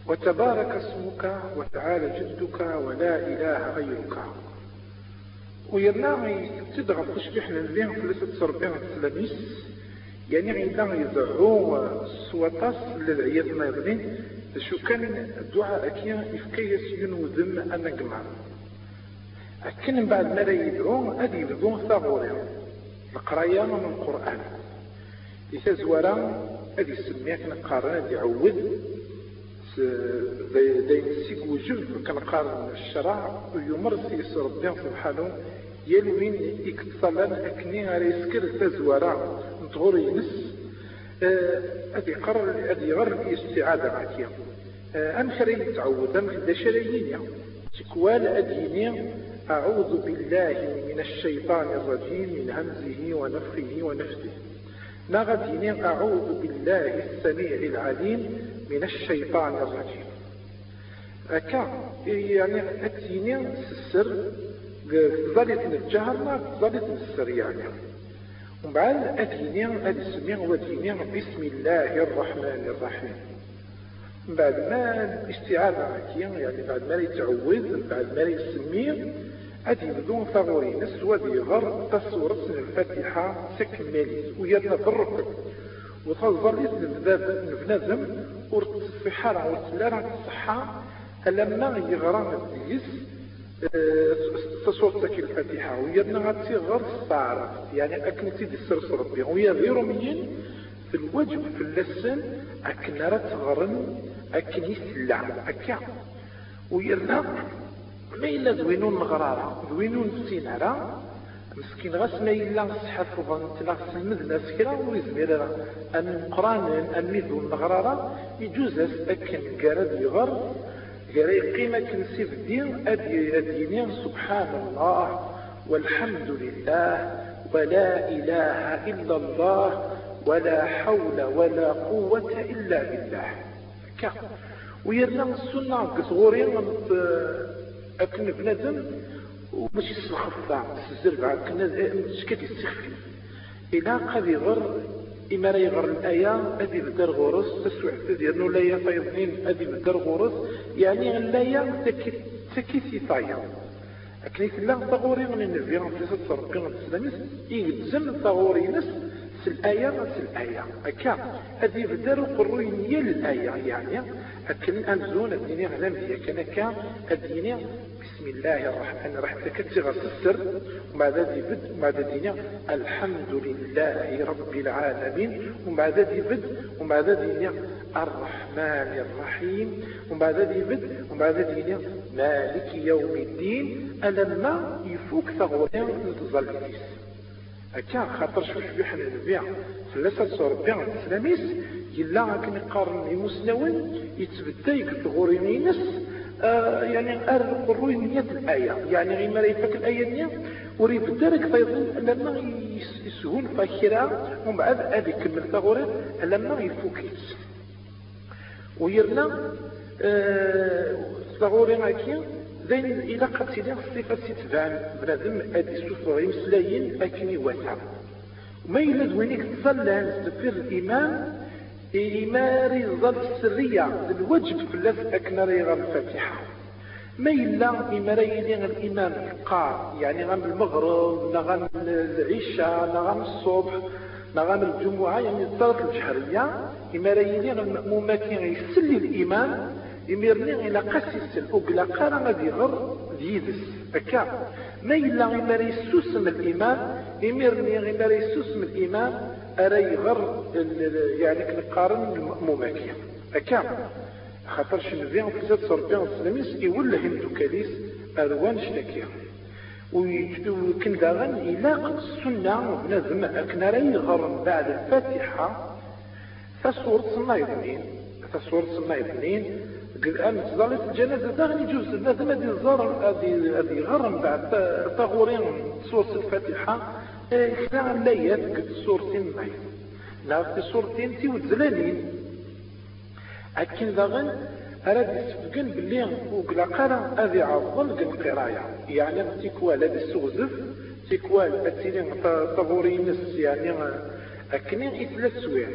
وتبارك اسمك وتعالى جدك ولا إله غيرك. ويرنا تدغى وش بيحنا نبيع في اللسة ربي السلاميس يعني عندما يزعو سوطاس للعياد الماضين شو كان الدعاء كيا يفكي سيون وذم أنا جمع لكن من بعد ما يدعو أدي يدعو ثغوري القراية من القرآن. يتزورا أدي يسميك نقارن أدي يعود دايم سيك وجب كنقارن الشرع ويمر سيس ربي سبحانه يلوين اكتصلان أكني على يسكر تزورا نتغور ينس أدي قرر أدي غر الاستعادة معكيا أم خري تعود أم خدا تكوال أديني أعوذ بالله من الشيطان الرجيم من همزه ونفخه ونفسه. نغديني أعوذ بالله السميع العليم من الشيطان الرجيم. أكا يعني أتيني السر ظلت الجهر ظلت السر يعني ومن بعد أتيني أدسمي وديني بسم الله الرحمن الرحيم. بعد ما الاستعاذة يعني بعد ما يتعوذ بعد ما يسمي أدي بدون ثغوري نس ودي غر تصورة الفاتحة سكملي ويدنا بالركب وتظل نبنزم ورتصفي حالة ورتلارة الصحة لما يغرى الديس تصورتك الفاتحة ويدنا غتي غر الصعرة يعني أكنتي دي السرس ربي. ويا غير مين؟ في الوجه في اللسان. أكنرة تغرن أكني سلع أكا. ويرنا ما إلا دوينون مغرارة دوينون سينارة مسكين غاس ما إلا صحف وغنتلا سلمد ناس كرا ويزمير أن قرآن أن ميدون مغرارة يجوز أكن قرد يغر قرا قيمة كنسي في الدين أدي أدينين سبحان الله والحمد لله ولا إله إلا الله ولا حول ولا قوة إلا بالله. كا. ويرنا السنة قصورين أكن بنادم وماشي الخفة الزربعة كنا شكات يستخفي إلا قد يغر إما لا يغر الآية أدي بدر غورس تسوع ديالنا لا فيضنين أدي بدر غورس. يعني الآية تكيسي طايا أكنيت لا تغوري من النبي في ست ربي الإسلامي يجزم تغوري نس الآية الآية. أكا هذه بدر قروي نية الآية يعني أكن أنزون الدنيا غلام هي كان كان الدنيا بسم الله الرحمن الرحيم. تكتغ السر ومع ذا بد ومع ذا الحمد لله رب العالمين. ومع ذا بد؟ ومع ذا الرحمن الرحيم. ومع ذا بد؟ ومع ذا مالك يوم الدين. ألما يفوك ثغورين نتظل أكا خاطر شوف بيح النبيع ثلاثة صور بيع السلاميس يلا كن قارن مسنون يتبدا يكتغورين ينس آه يعني ار الروينية الآية. يعني غير ما يفك الآية دي وريب دارك فيظن لما يسهون فاكرة ومن بعد أدي كمل ثغوري لما يفوكيت ويرنا آه ثغوري غاكي زين إلا قد سيدي الصفة ستفعل بنادم أدي سوفر يمسلاين أكني واسع. ما إلا دوينيك تصلى تفير الإيمان إيماري ظل السرية الوجب في اللف أكنا ريغا الفاتحة ما إلا إماري يلي الإمام القار يعني غام المغرب نغام العشاء نغام الصبح نغام الجمعة يعني الصلاة الجهرية. إماري يلي المأمومات يسلي الإمام يميرني إلى قسيس الأقلا قارا غادي غر ديدس هكا ما إلا غير يسوسم الإمام يميرني غير يسوسم الإمام أرى يغر يعني كنقارن المأمومات هكا خاطر شنو في زاد صربيان السلاميس يولى هندو كاليس أروان شتاكيا وكن داغن السنة بنادم أكنا راي غر بعد الفاتحة. فصورة صنايدنين فصورة صنايدنين الآن تظلت الجنازة داغني جوز لازم هذه الزار هذه غرم بعد تغورين سورة الفاتحة. إحنا الليات قد سورتين معي. لا في سورتين تي وتزلالين أكن داغن أراد يسفقن باللي وقلا قرا هذه عظل القراية. يعني تيكوال هذه السوزف تيكوال أتيلين تغورين يعني أكنين إثلاث سوير.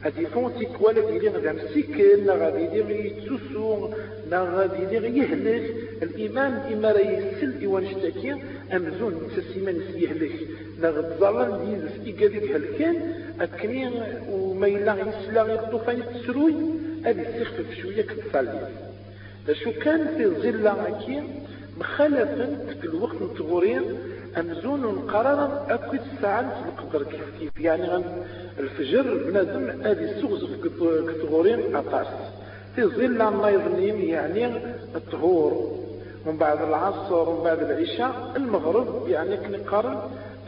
هذه فونتي كوالا ديالي غدا مسكن نا غادي يدير يتسوسو نا غادي يدير يهلك. الإيمان إما راه يسل إيوان شتاكي أمزون تسيمان يهلك. نا غد ظلال يزف إيكاديك هلكان أكني وما إلا يسلا غير طوفان تسروي هذه تخفف شوية كتصالي شو كان في ظل هكي مخالفا في الوقت نتغورين أمزون قرارا أكيد ساعة في القدر كيف كيف. يعني الفجر بنادم هذه السوز كتغورين أطاس. في ظل النايضنين يعني الطهور. ومن بعد العصر ومن بعد العشاء المغرب يعني كني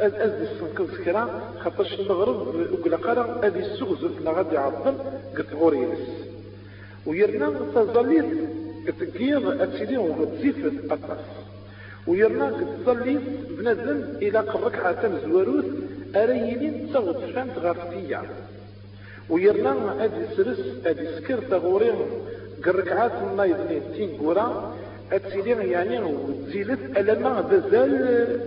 ازي السنكل سكرا خاطرش المغرب وقلا قارن ادي السغزل لا غادي يعطل قلت غورينس ويرنا تظليت تقير اتسيدي وغتزيف الطاس ويرنا تظليت بنادم إلى قرك عتم زواروث اريلين تغط فانت غارتيا ويرنا ادي سرس ادي سكر تغورين قركعات النايض تين قرا اتسيلين يعني وتزيلت ألما بزال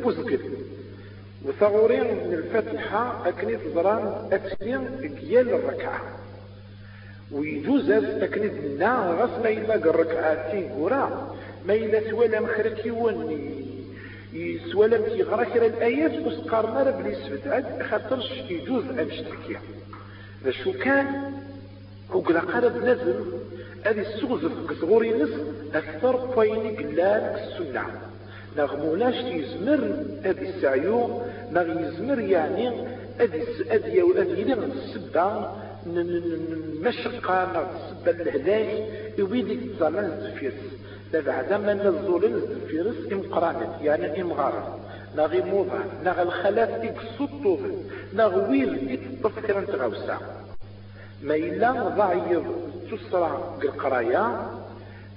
بوزقل وثغورين من الفاتحة أكني تزران اتسيلين كيال الركعة. ويجوز أكني تنا غاس ما إلا الركعتين قرا ما إلا سوالا مخرك وني يسوالا كيغرا كرا الآيات وسقارنا بلي سفت. خاطرش يجوز أمشتكي شو كان؟ وقلا قرب نزل. هذه السغزف كثغوري نس أكثر قويني قلال السنة. نغمولاش يزمر هذه السعيو نغ يزمر يعني هذه أدي لغ السبة مشقة السبة الهلاك يبيدك تزالان الزفيرس. لا بعد ما نزولين الزفيرس إمقرانت يعني إمغارة. نغي موضع نغ الخلاف إكسوطوف نغ ويل إتطفكرا تغوسا ما إلا ضعيف تسرع القرايا ذيني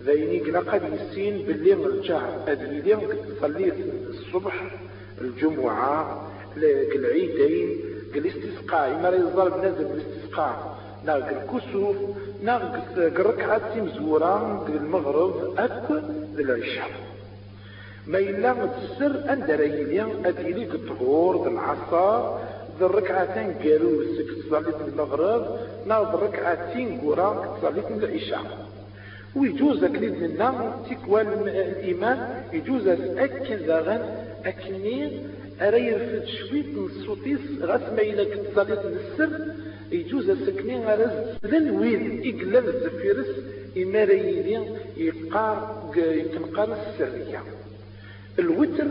قنا قد يسين باللي مرجع أدليلي صليت الصبح الجمعة العيدين الاستسقاء ما يظهر بنزل الاستسقاء ناق الكسوف ناق الركعة مزورة المغرب أك العشاء. ما إلا تسر أن دريلي أدليلي الطهور العصر ذا الركعتين قالوا سك صليت المغرب ناض الركعتين قرا صليت العشاء. ويجوز كليد منا تكوى الإيمان يجوز أكن ذاغن أكني أرى يرفد شويت من الصوتيس غاس ما إلا كنت السر يجوز سكني غرز للويد إقلب الزفيرس إما ريلي يقار يتنقار السرية الوتر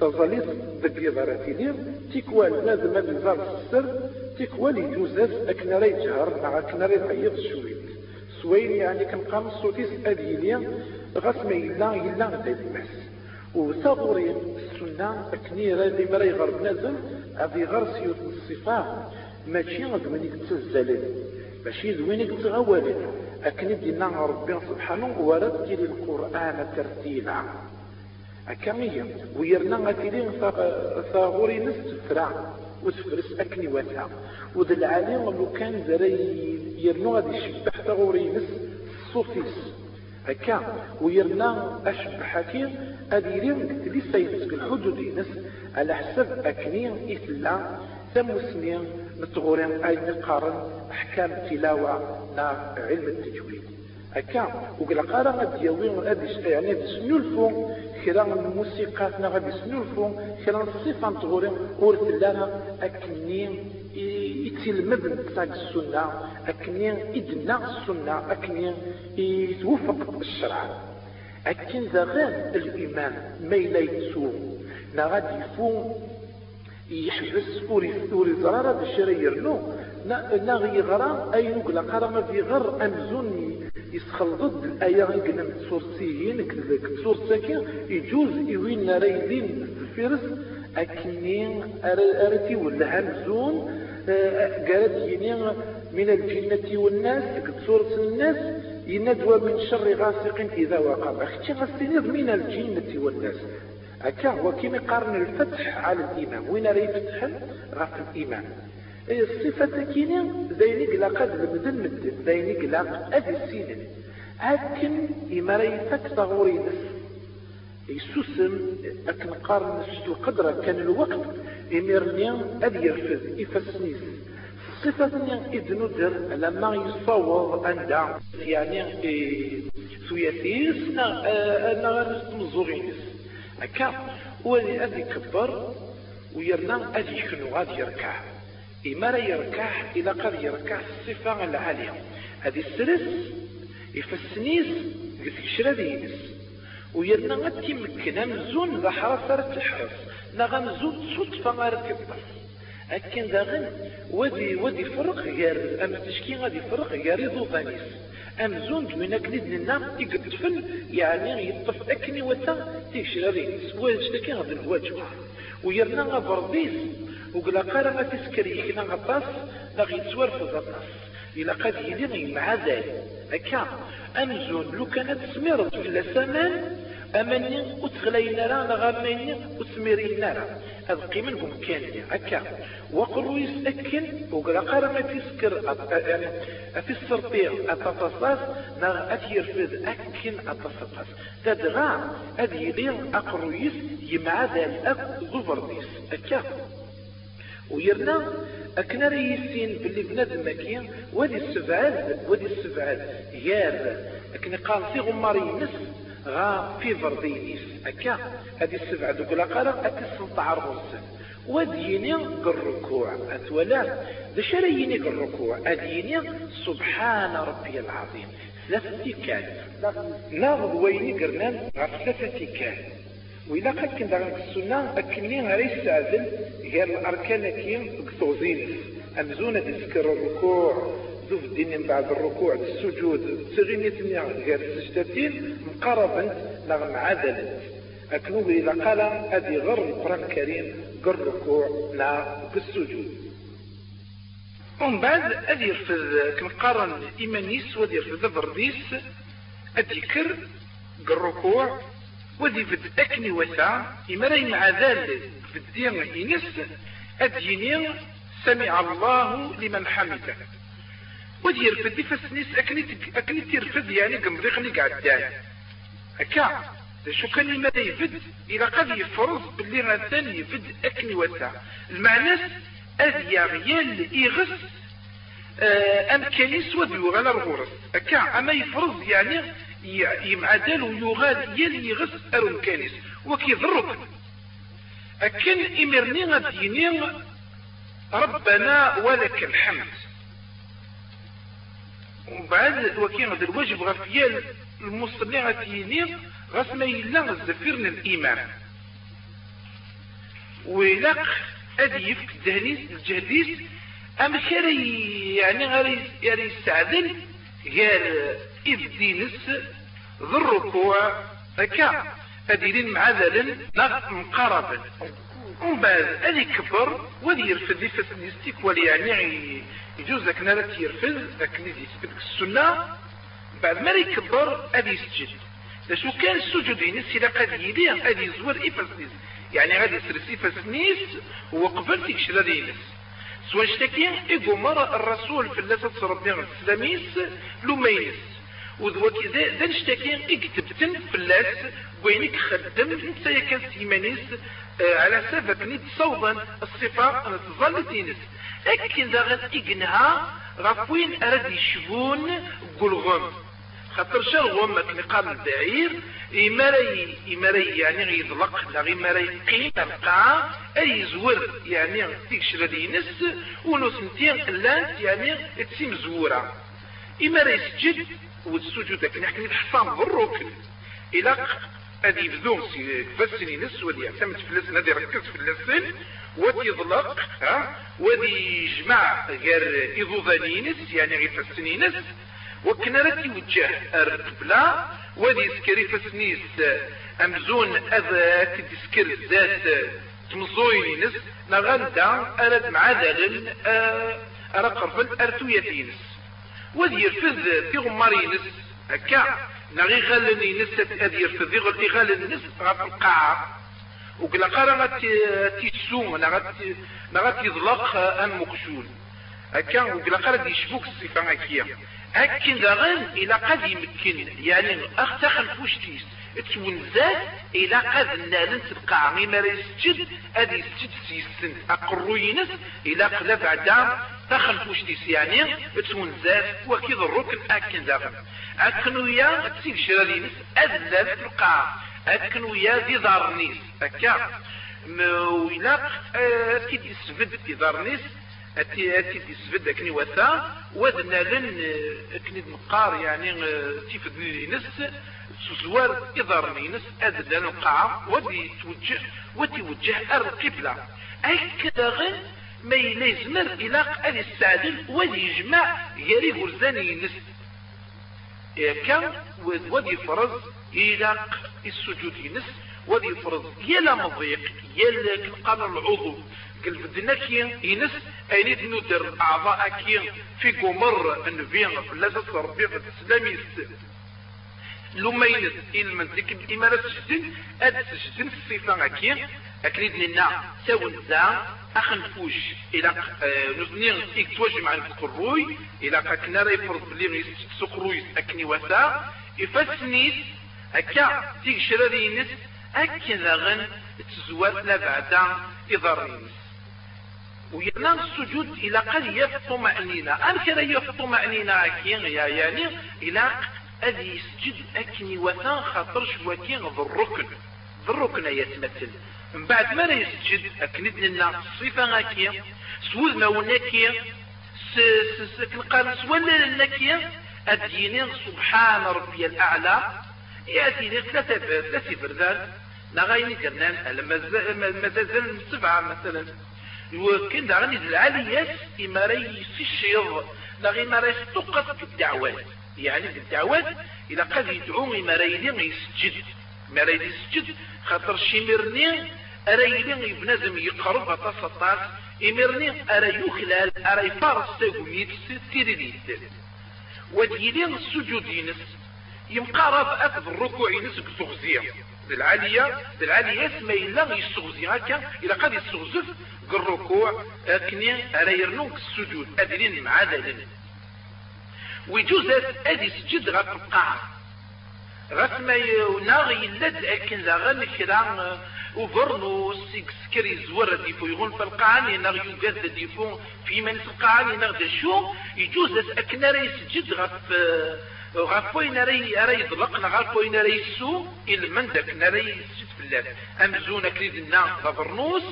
تظليت ذكي ضراتي لي تيكوال لازم هذا الزار السر تيكوال يجوزاس أكنا راه يجهر أكنا راه يعيط شويت سوين يعني كنقام الصوتيس أديليا غاس ما إلا إلا غدا الماس وثغوري السنة أكني راه ديما راه يغرب نازل هذه غير سيوت الصفات ماشي غد وينك تزالين ماشي دوينك تغوالين أكني دينا ربي سبحانه كيلي القرآن ترتيلا. أكامية ويرنا غتيلين ثاغوري نس تفرع وتفرس أكني وثا وذا العالم لو كان زري يرنو غادي يشبح ثاغوري نس صوفيس. هكا ويرنا أشبح كي أديرين لي سيدسك الحدود نس على حسب أكني إثلا ثمسنين متغورين أي نقارن أحكام التلاوة نا علم التجويد. هكا. وقال قال غادي يوين غادي يعني بسنولفو كرا الموسيقى غادي سنولفو كرا الصفة تغوري ورث لنا أكني يتلمذ تاع السنة. أكني يدنا السنة. أكني يتوفق الشرع أكن ذا غير الإيمان. ما إلا يتسو نا غادي يفو يحبس وري وري زرارة باش يرنو نا غيغرا أي نقول قرا ما في غر أمزون يسخلط الآية قلنا سورسيين كذلك سورساكين يجوز إوين رايدين الفرس أكنين أرتي ولا همزون آه، قالت ينين من الجنة والناس سورة الناس يندوى من شر غاسق إذا وقب أختي غسينيض من الجنة والناس. هكا هو كيما قارن الفتح على الإمام وين راه يفتح غاف الإمام الصفة كيني؟ زيني قلاق المدن مدن زيني قلاق أذي السينن هكن إما يفك تغوري نس. يسوسم أكن قارن القدرة كان الوقت. إميرني أذي يرفض إفسنيس صفة إذن در لما يصور عند يعني سوياتيس أنا غير مزوغينس هكا ولي أذي كبر ويرنا أذي شنو غادي يركع. إما لا يركع إذا قد يركع الصفة العالية. هذه السلس يفسنيس كشرا دينس ويرنا غادي يمكن أمزون ذا حرس راه تحرس نا غنزون صدفة غير كبر. لكن داغن ودي ودي فرق غير أما تشكي غادي فرق غير يضو ثانيس امزون دوين اكنيد لنا يقطفن يعني يطف أكني وتا. تيشرارين سواج تاكي غد الواجب ويرنا غبرديس وقلا قارا ما تسكري كنا غطاس لا غيتسوار في غطاس إلا قد يدي مع ذلك. هكا أمزون لو كانت سميرت في السمان أمني أتغلينا را نغاميني أتميرينا را. هذا قيمنهم كان هكا وقلوا يسأكن وقال قال ما تسكر يعني في السرطير أتصاص نغ أثير فذ أكن أتصاص تدغى هذه يدير أقرويس يمع ذلك ظفر ديس هكا. ويرنا. أكنا ريسين باللي بنادم مكين ودي السبعاد ودي السبعاد ياب أكنا قال في غماري نس غا في فردينيس أكا. هذه السبعة دوك قال أتسنطع الرسل وديني الركوع أتولا ذا شريني الركوع أديني سبحان ربي العظيم. ثلاثة كان ناغض ويني قرنان ثلاثة كان وإذا قد كنت داغن السنة أكني غير يستعدل غير الأركان كيم كتوزينس أمزونة تذكر الركوع ذوف الدين من بعد الركوع السجود. تغينيتني غير السجدتين مقاربا نغم عدلت. أكنو إذا قال أدي غر القرآن الكريم قر الركوع نا بالسجود. ومن بعد أدي يرفض كنقارن إيمانيس ودي يرفض برديس أذكر الركوع. ودي في أكني وسع إمري مع ذلك الدين إنس أديني سمع الله لمن حمده. ودي يرفد فسنيس أكني أكني ترفد يعني قمضيقني قاعد داي هكا شو كان ما يفد إلى قد يفرض باللي غثان يفد أكني وسع. المعنى أذ يغيال إغس آه أم كنيس وديو غالا الغرس هكا أما يفرض يعني يمعدل ويغال يلي يغس أرون كانيس. وكي ضرب أكن إمرني غديني ربنا ولك الحمد. وبعد وكي غد الواجب غفيال المصلي غديني غس ما يلا غزفرنا الإيمان. ويلاق أدي يفك الدهنيس الجهديس. أم كاري يعني غير يستعدل قال إذ دينس ذو الركوع هكا أديرين معذل نغ مقاربا ومن بعد أدي كبر ودي يرفد دي فسنستيك ولي يعني يجوز لك نالت يرفد لكن يثبت السنة. بعد ما يكبر أدي يسجد. لشو كان السجود ينس إلى قد يدي أدي يزور إفسنيس يعني غادي يسرس إفسنيس وقبل تكشل هذا ينس. سواء اشتكي إيقو مرة الرسول في الله ربي السلاميس لمينس وذوك ذا نشتكي اكتبتن في اللاس وينك خدم انت يكن سيمانيس آه على سبب نيت صوبا الصفة تظل تينس اكن ذا غد اقنها غفوين ارد يشبون قلغم خاطر شا الغم كني قام البعير إماري إماري يعني غيطلق لا غي ماري قيم أي زور يعني تكشر دينس ونسنتين لانت يعني تسيم زورة إماري سجد والسجود لكن يحكي الحصان بالركن إلى أدي بدون فسني نس ودي يعتمد في اللسن هذه ركز في اللسن ودي يضلق ها؟ ودي يجمع غير إضوذانينس يعني غير فسنينس وكنا رتي وجه القبلة ودي سكري فسنيس أمزون أذا تدسكر ذات تمزوينينس. نغندا أرد مع ذلك أرقرفل أرتويتينس ودي يرفذ في غمارينس هكا. نغي غالني نس أدي يرفذ في غلتي غالنس غف القاعة وقلا قارا تيسوم نغت يضلق أم مقشول هكا وقلا قارا يشبوك الصفة هكيا. أكن داغن إلى قد يمكن يعني أختخل فوشتيس تونزات إلى قد نالن تبقى. غير ما يسجد أدي يسجد سيسن. أقروينس إلى قد بعدا تخل فوشتيس يعني تونزات وكيد الركن أكن داغن أكن ويا تسيب شرالينس أذلال تبقى أكن ويا ذي دارنيس أكا ويلاق كيد يسفد في دارنيس أتي تسفد أكني وثا ودنا لن أكني مقار يعني تيفد نس سوزوار إضار نس أدنا نقع ودي توجه ودي وجه القبلة أي ما يلزمر إلى أن السعدل ودي يجمع يري غرزاني نس كان ودي فرض إلى السجود ينس ودي فرض يلا مضيق يلا كنقال العضو. قل بدنا كي ينس أين ندر أعضاء كي في قمر نبيع لا تصربيع الاسلامي لما ينس إلمن ذيك الإمارة سجدن أد سجدن الصفة كي أكيد لنا ساون ذا أخن فوش إلى آه، نزنين إيك توجه عن القروي إلى كنا راه يفرض بلي سقروي أكني وسا يفسنيس أكا تيك شرارينس أكا ذاغن تزوات لا بعد إضارينس وينا السجود إلى قد يفطمأنينة أم كان يفطمأنينة أكين يا يعني. إلى أذ يسجد أكني وثان خاطر شوكين ذو الركن. ذو الركن يتمثل من بعد ما يسجد أكند لنا الصفة أكي سوذ ما ونكي كنقال سوال لنكي الدينين سبحان ربي الأعلى. يأتي لي ثلاثة بردان. نغايني قرنان مازال سبعة مثلا. وكن دعني العاليات إما راي في الشيض نغي ما راي تقص الدعوات. يعني الدعوات إذا قد يدعو إما راي يسجد ما راي يسجد خاطر أريلين يبنزم يقرب أتصطاس إمرني أرى يخلال أرى يفارس تقويت تيريديت وديلين ينس يمقارب أكد الركوع ينس بتغزية بالعالية بالعالية اسمه إلا يستغزي هكا إلا قد يستغزف الركوع أكني أرى يرنوك السجود أدلين مع ذلك. ويجوز أدي سجد غف القاعة غف ما ناغي لد أكن لا غن وفرنو سكري زور ديفو يغون في القاعة نغ يوجد ديفو في من القاعة نغ شو يجوز أكن راه يسجد غف غف وين راه يطلق غف وين راه يسو من داك راه يسجد في الله أمزون كريد الناس غفرنوس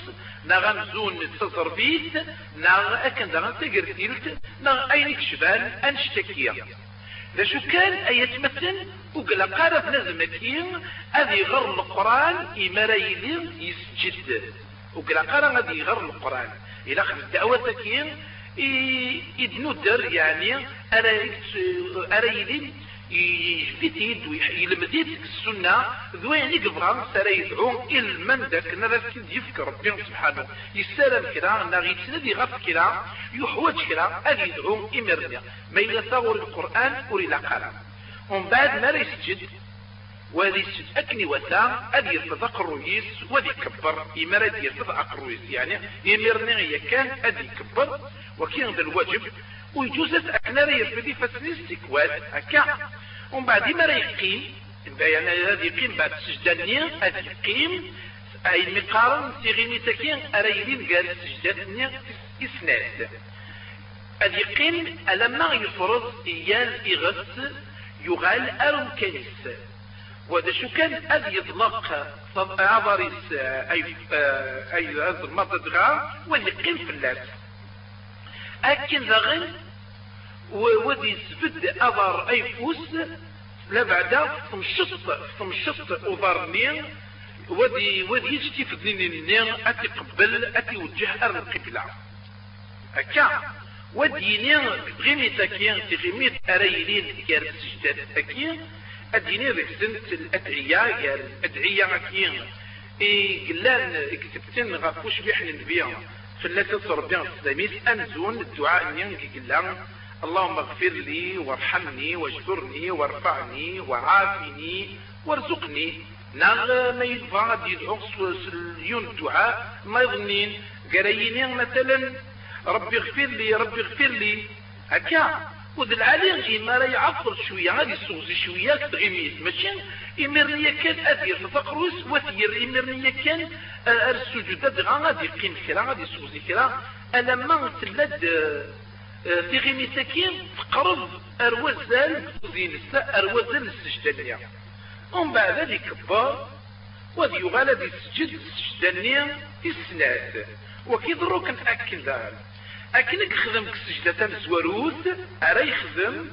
نغ أمزون تصربيت نغ أكن دغن تقرتيلت نغ أين كشبان أنشتكيا. ذا شو كان أيتمثل وقال قارف نزمتين أذي غر القرآن إمرايلين يسجد. وقال قارف أذي غر القرآن. إلى خذ الدعوة تكين يدنودر يعني أريلين يجفتيد ويلمديد السنة ذوين يقبغان سرى يدعون إلمن داك نرى يفكر ربي سبحانه. يسالم كلا نغي تسندي غف كلا؟ يحوج كلا أذي يدعون إمرنا ما يلثاور القرآن أولي لا قرآن ومن بعد ما يسجد وذي يسجد أكني وثا أذي يرتضق الرويس وذي يكبر. إمر أذي يرتضق الرويس يعني إمرنا هي كان أذي يكبر. وكين ذا الواجب ويجوز أكنا يرفدي فسني استكواد هكا. ومن بعد ما يقيم يعني هذا يقيم بعد سجدانيا هذا يقيم. أي المقارن تغيني تكين أريدين قال سجدانيا إسناد. هذا يقيم ألما يفرض إيال إغث يغال أرم كنيس وهذا شو كان؟ أذ يطلق عبريس أي أي هذا المطدغة واليقين في الناس أكن ذغن وودي سبد أضر أي فوس لبعدا تمشط تمشط أضرني ودي ودي يجتي في دينين أتي قبل أتي وجه أر القبلة. أكا وديني غيمي تاكين تغيمي أريلين كار السجدات تاكين أديني ركزنت الأدعية كار الأدعية أكين إيه قلان كتبتن غفوش بيحن النبيان فلا ربي السلاميس أنزون الدعاء نيانك قلان اللهم اغفر لي وارحمني واجبرني وارفعني وعافني وارزقني. ناغ ما يدفع غادي يدعو اليون الدعاء ما يظنين قراينين مثلا ربي اغفر لي ربي اغفر لي. هكا وذ العالي ما راه يعفر شوية غادي يسوز شوية تغيميت ماشي؟ إمرنية كان أدير تفقروس وثير إمرنية كان السجود غادي يقيم كرا غادي يسوز كرا ألما تلد تغيمي سكين تقرب أروزان زين أروزان السجدانية ومن بعد ذلك كبار وذي يغالى دي سجد السجدانية السناد وكي ضروك نأكل ذلك أكنك خدم كسجدة مزوروث أرى يخدم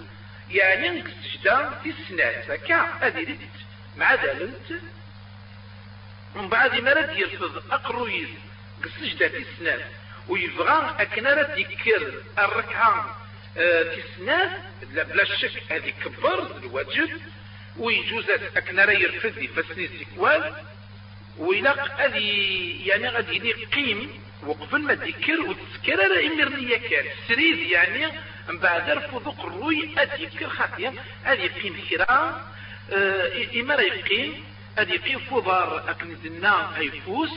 يعني كسجدة في السناد هكا أدي مع ذلك. ومن بعد ما رد يرفض أقرويز كسجدة في السناد ويبغى أكن رد يكر الركعة آه، تسناث لا بلا شك هذه كبر الواجب ويجوزات اكنا راه يرفد يفسني سيكوال ويلاق هذه يعني غادي يقيم وقبل ما تذكر وتذكر راه امرنية كان سريد يعني من بعد رفض الروي اذكر خاطيا هذه يقيم كرا آه إما راه يقيم هذه يقيم فضار اكن دنا هيفوس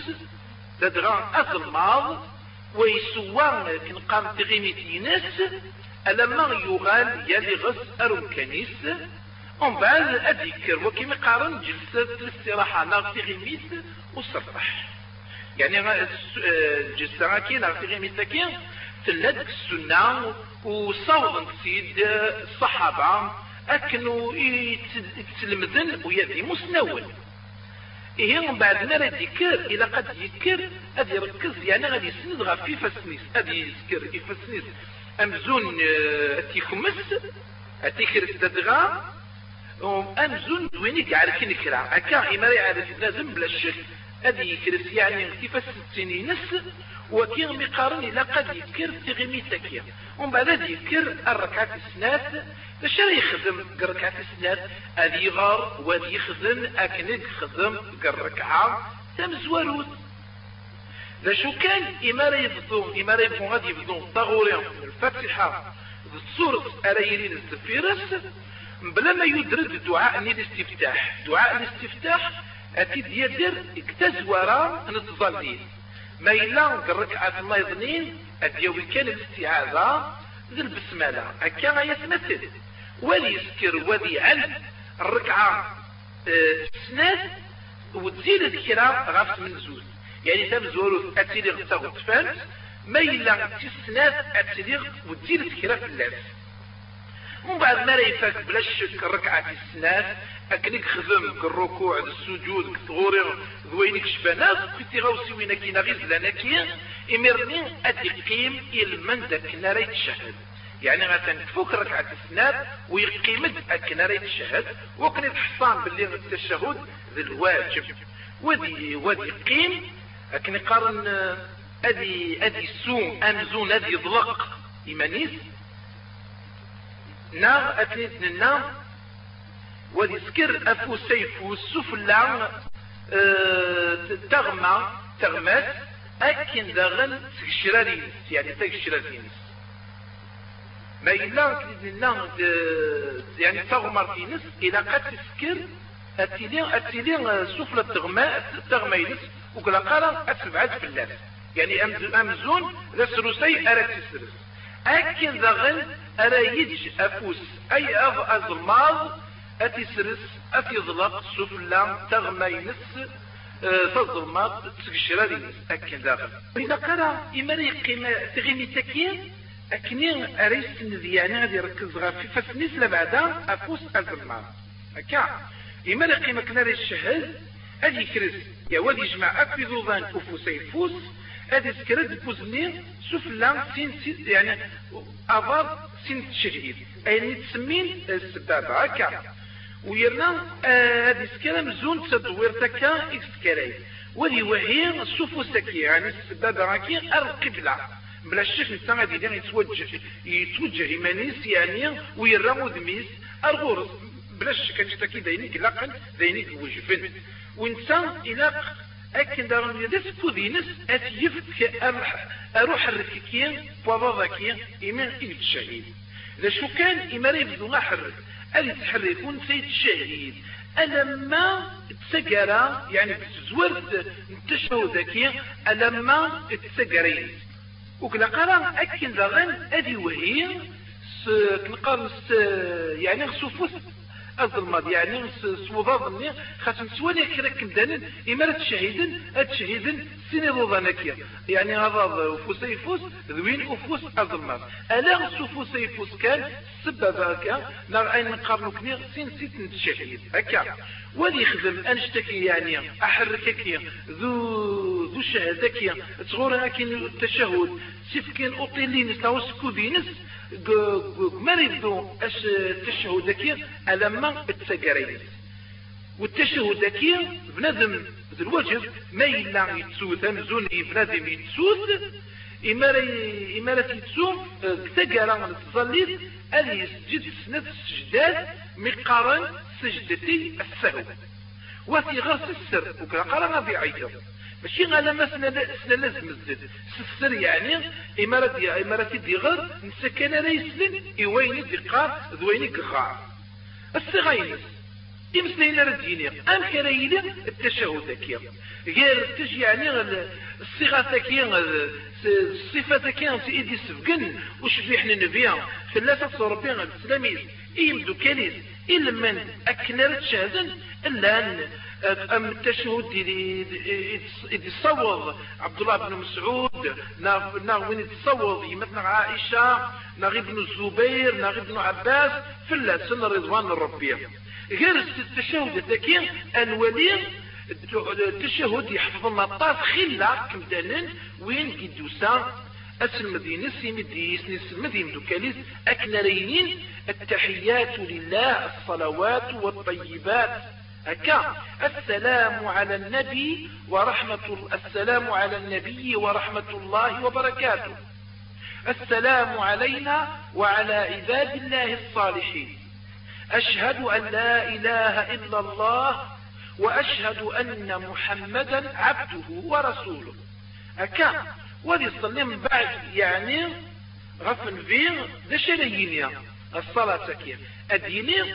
تدغى اصل ماض ويسوى كنقام تغيمي ناس ألما يغال يلي غس أرم كنيس ومن بعد أذكر وكما قارن جلسة الاستراحة ناغ تغيميت وصرح. يعني الجلسة كي ناغ تغيميت كي تلدك السنة وصوض سيد الصحابة أكنوا يتلمذن ويدي مسنون. إيه من بعد ما ذكر إذا قد ذكر أدي يركز يعني غادي يسند غا في فسنيس أدي يذكر في فسنيس أمزون تيخمس أتيكرس تدغا أمزون دويني كي نكرا. هكا إما يعرف لازم بلا شك أدي يكرس يعني كيفاش نس وكي مقارن إلى قد يذكر تغمي تكيا ومن بعد يذكر الركعات السنات باش يخدم الركعات السنات؟ هذه غار وهذه يخدم أكنك خدم الركعة تم زوارود لا شو كان إما راه يبدو إما راه يبدو غادي يبدو طاغوري الفاتحة. السورة أرايرين الزفيرس بلا ما يدرد الدعاء ني الاستفتاح. دعاء الاستفتاح أكيد يدر اكتزورا نتظلين ما إلا الركعة الله يظنين أديوي كان الاستعاذة ذي البسملة. هكا غيتمثل ولي يسكر ولي علم. الركعة آه سنات وتزيد الكرام غاف من زوز يعني تم زورو أتيلي غتاغ تفانت ما إلا تسنات أتيلي وتزيد الكرام في اللاس ومن بعد ما يفاك بلا شك ركعة السنات أكنك خدم الركوع السجود كتغوري ذوينك شبانات كنتي غاوسي وينا كينا إمرني أتقيم إلمن داك ناري تشهد. يعني غاتا فوق ركعة السنات ويقيمد أكنا ريت الشهد وكن يتحصان باللي التشهد ذي الواجب. ودي ودي قيم أكن يقارن أدي أدي سوم أمزون أدي ضلق. إيمانيس نار أتنيت النار ودي سكر أفو سيف والسفلى أه تغمى تغمات أكن داغن تكشرارينس يعني تكشرارينس ما إلا لنا يعني تغمر في نس إلى قد تسكر أتيلي سفلة تغماء تغمينس وكلا قال أتبعد في الله يعني أمزون ذا سروسي أرى تسرس أكن ذغن أرى يدج أفوس أي أض أزماض أتسرس أتظلق سفلة تغمينس تظلمات تسكشرا دينس أكن ذغن إذا قال إما قيمة تغني تكين أكني أريس نديانا غادي يركز غير في لبعدا أفوس أزمان هكا. إما لقي مكنا الشهد هذه كرز يا ولي يجمع أكفي ذوبان أفوس يفوس هذه سكرد بوزني سفلا سين يعني أضاب سين تشهيد أي تسمين السبابة. هكا. ويرنا هذه سكرة مزون تدوير تكا إكس كراي ولي وهي سفوسكي يعني السبابة هكي القبلة. بلا شك نتا غادي يدير يتوجه يتوجه إيمانيس يعني ويرى ودميس ارغور بلا شك انت كي داينيك لاقن داينيك وجفن. وانسان إلى أكن دار يدس فودينس اتيفك أروح الركيكين بوابا ايمان ايد الشهيد اذا شو كان ايمان يبدو حرك اللي تحركون سيد الشهيد ألما تسجر يعني تزورت التشهد ألما تسجرين وكلا قرأ أكن داغن أدي وهي كنقارن يعني سوفوس الظلمات يعني سوضاض مني خاصم سواني كرا كندانن إمارة شهيدن أتشهيدن سيني ضوضانكيا يعني هذا فوسي فوس ذوين أفوس الظلمات ألا سوفوس يفوس كان سبب هكا نار أين نقارنو كني سين سيت نتشهيد هكا. ولي يخدم انشتكي يعني أحركك ذو ذو شهادك تصغور لكن التشهد. سيفكين اوطيلين نسلاو سكودينس مريضو أش التشهد ألما التسقرين والتشهد كي بنادم الوجه. ما إلا يتسوث. أمزوني بنادم يتسوث. إمارة تتسوم تقرا تصلي أن يسجد سنة السجدات مقارن سجدتي السهو. وفي غرس السر. وكرا غادي يعيط ماشي غالا ما سنا لازم الزد السر يعني إمارة إمارة دي غر نسكن لا يسلن إوين دي قار ذوين قغار السغاينس إمسلين رديني أم كرايلي التشهد كيا غير تجي يعني الصيغة كيا الصفة كيا سيدي سفقن بيحنا نبيا. ثلاثة صوربين الإسلاميز إيمدو كاليس إلا من أكنرت شهدن إلا أن أم التشهد يتصوض عبد الله بن مسعود ناغ وين يتصوض يمثل عائشة ناغ ابن الزبير ناغ ابن عباس فلا سن رضوان الربيع غير التشهد الذكي الولي التشهد يحفظ النطاس خلا كمدانن وين كيدوسا. المدينة سيمديس نس المدينة دوكاليس أكنرينين التحيات لله الصلوات والطيبات. هكا السلام على النبي ورحمة السلام على النبي ورحمة الله وبركاته. السلام علينا وعلى عباد الله الصالحين. أشهد أن لا إله إلا الله وأشهد أن محمدا عبده ورسوله. هكا وذي من بعد يعني غفن ذا شريين الصلاة كيف الديني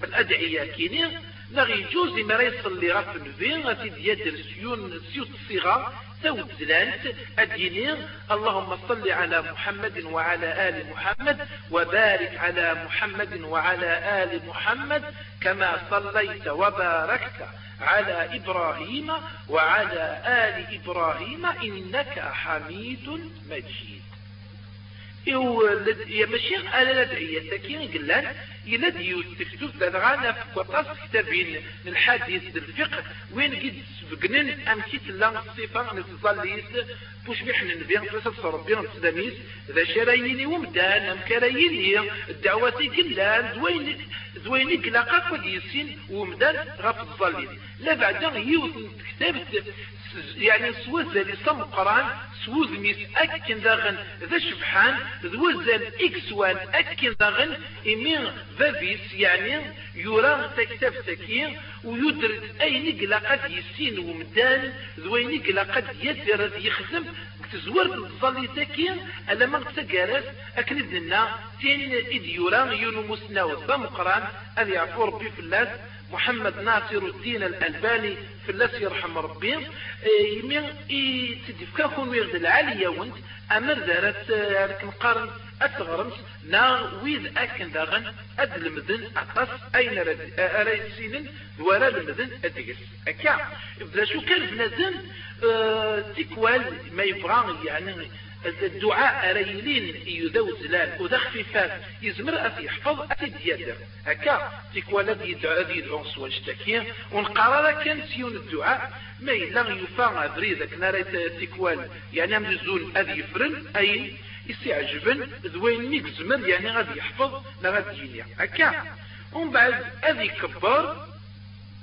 لي الأدعية كيني نغي جوز ما يصلي غف الفين غادي ديال سيون سيوت الصيغة تود زلانت الديني اللهم صل على محمد وعلى آل محمد وبارك على محمد وعلى آل محمد كما صليت وباركت على إبراهيم وعلى آل إبراهيم إنك حميد مجيد. يا ماشي أنا ندعي تكين قلان يلد يستفتو تدغانا في قطاس كتابين الحديث الفقه. وين قد سبقنن امكيت لا الصفة نتظليس بوش بيحن نبيان فلسة ربيان السلاميس ذا شراييني ومدان ام كراييني الدعواتي قلان دوين دوين قلاقا قد يسين ومدان غاف الظليس لا بعد يوث كتابة يعني سوز اللي صم قرآن سوز ميس اكن داغن ذا شبحان ذوزن إكس وان اكن داغن إمين فابيس يعني يرى تكتب سكين ويدرس أي نقلا قد يسين ومدان ذوي نقلا قد يدر يخدم تزور تصلي تكين الا ما تقارس اكن لنا تين اديورا يونو مسناوز بمقران أن يعفو ربي في الناس. محمد ناصر الدين الألباني في الناس يرحم ربي. إيه، يمين تدفكاكم ويغد العالية وانت. أمر دارت لكن قارن أتغرمت نا ويد أكن داغن أد المدن أقص أين أريد سينن دوارا المدن أدقس أكا إذا شو كان بنادم؟ أه تكوال ما يبغى يعني الدعاء ريلين يذو زلال. وذا خفيفات يزمر أثي يحفظ أثي ديادر. هكا تكوى الذي يدعو الذي يدعو سوى ونقرر كان سيون الدعاء. ما إلا يفا بريدك ناريت تكوال يعني أم الزول أذي يفرن أي يستعجبن ذوين ميك زمر يعني غادي يحفظ لا غادي ينيع. هكا. ومن بعد أذي كبر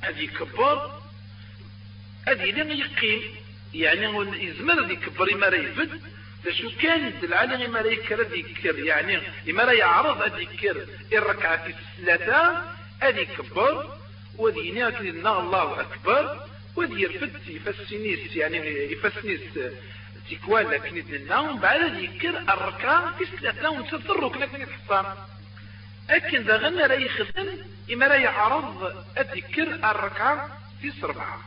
أذي كبر أذي لم يقيم. يعني يزمر ذي كبر ما ريفد شو كان العالم ما يكر ذكر يعني لما لا يعرض ذكر الركعة في الثلاثة هذه كبر وذي ناكل الله أكبر. وذي يرفد يفسنيس يعني يفسنيس تكوان لكن النوم بعد ذكر الركعة في الثلاثة ونسد الركن لكن يتحصان لكن ذا غنى لا يخدم إما لا يعرض الذكر الركعة في سربعة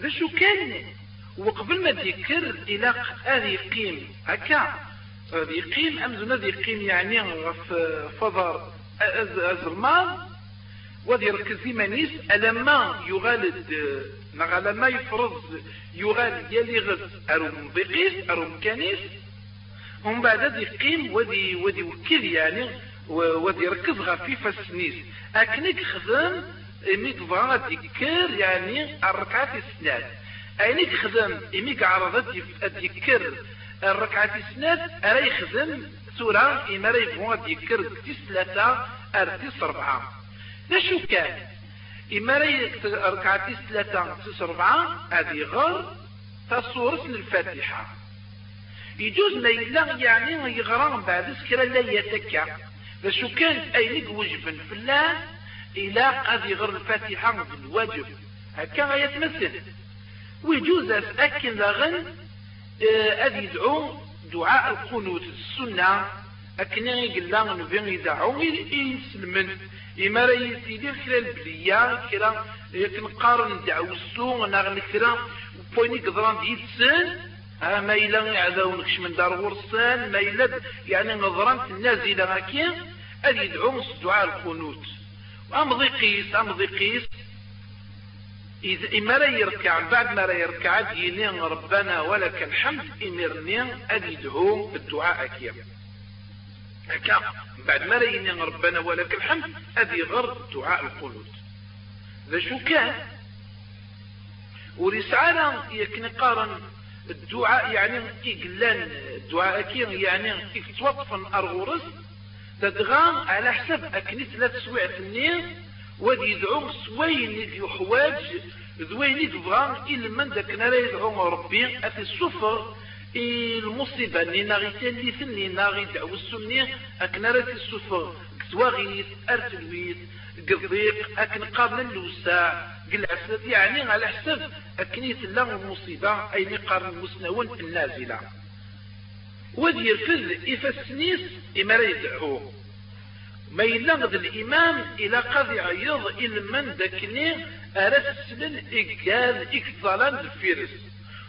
ذا شو كان؟ وقبل ما ذكر إلى هذه قيم هكا؟ هذه قيم امزنا ذي قيم يعني في فضر أزرمان. وذي ركز مانيس ألما يغالد ما يفرض يغالد يلي غز أروم بقيس أروم كانيس ومن بعد هذا يقيم ودي ودي وكل يعني ودي يركز غير في فالسنيس اكنك خدم إمي تبغى تذكر يعني الركعات السنات اينك خدم إمي عرضت تذكر الركعات السنات ارا يخدم سورة اما راه يذكر تيس ثلاثة ارتيس ربعة شو كان. اما راه ركعة تيس ثلاثة تيس ربعة هذه غير تصورة الفاتحة يجوز ما يلا يعني يغرى بعد سكرا لا يتكا شو كانت أينك وجبا الله إلى قد يغر الفاتحة بالواجب هكا غيتمثل ويجوز أكن لغن أذ يدعو دعاء القنوت السنة. أكن لنا نبين يدعو يسلمن إما راه يسيدي كرا البلية كرا كنقارن السوء نغن كرا بويني قدران ديتسن ما إلا يعذاو نكش من دار ورسان ما إلا يعني نظران النازلة هكين أذ يدعو دعاء القنوت. أمضي قيس أمضي قيس إذا إما لا يركع بعد ما لا يركع ديني ربنا ولك الحمد إمرني أن يدعو بالدعاء أكيا هكا بعد ما لا يني ربنا ولك الحمد أدي غر دعاء القنوت. ذا شو كان؟ ورسالة يكن قارن الدعاء يعني إقلان الدعاء أكيا يعني يتوطفن أرغورس تدغام على حسب أكنيت لا تسويع النير ودي يدعو سوين يحواج ذوين يبغى إلا من ذاك نرى يدعو ربي. أتي السفر المصيبة نينا غي تاليث نينا غي دعو السنية؟ أكن راه السفر كتواغيث أرتلويث قضيق أكن قابل اللوساع قلعسد يعني على حسب. أكنيت الله المصيبة أي نقار المسنون النازلة. ودي يرفض إفسنيس إما يدعوه ما يلغد الإمام إلى قد يعيض إلى من ذكني أرسل إقال إكظالان الفيرس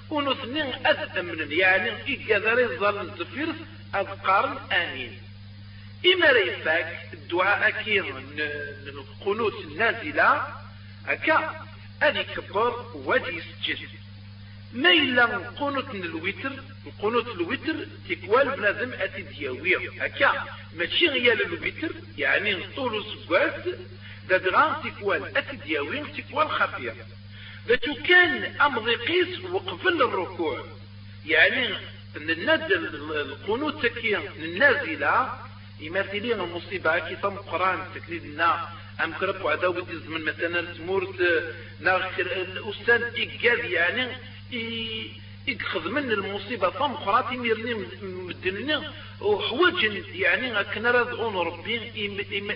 ونثنين أثمن يعني إقال ظلن الفيرس أذقارن آمين. إما ريفاك الدعاء كي القنوت النازلة هكا أدي كبر ودي يسجد ما إلا قنوت الوتر قنوت الوتر تكوال بنادم أتي دياوية. هكا ماشي غيال الوتر يعني طول سكوات دادغان تكوال أتي دياوية تكوال خفية. ذاتو كان أمضي قيس وقفل الركوع. يعني الناد القنوت تكيا النازلة يمثلين المصيبة كي تم قرآن تكليدنا أم كربو عداو من مثلا تمورت. ناخر الأستاذ ايجاد يعني. يخذ من المصيبة فم خراتي ميرني مدنني وحواج يعني اكنا راه ربي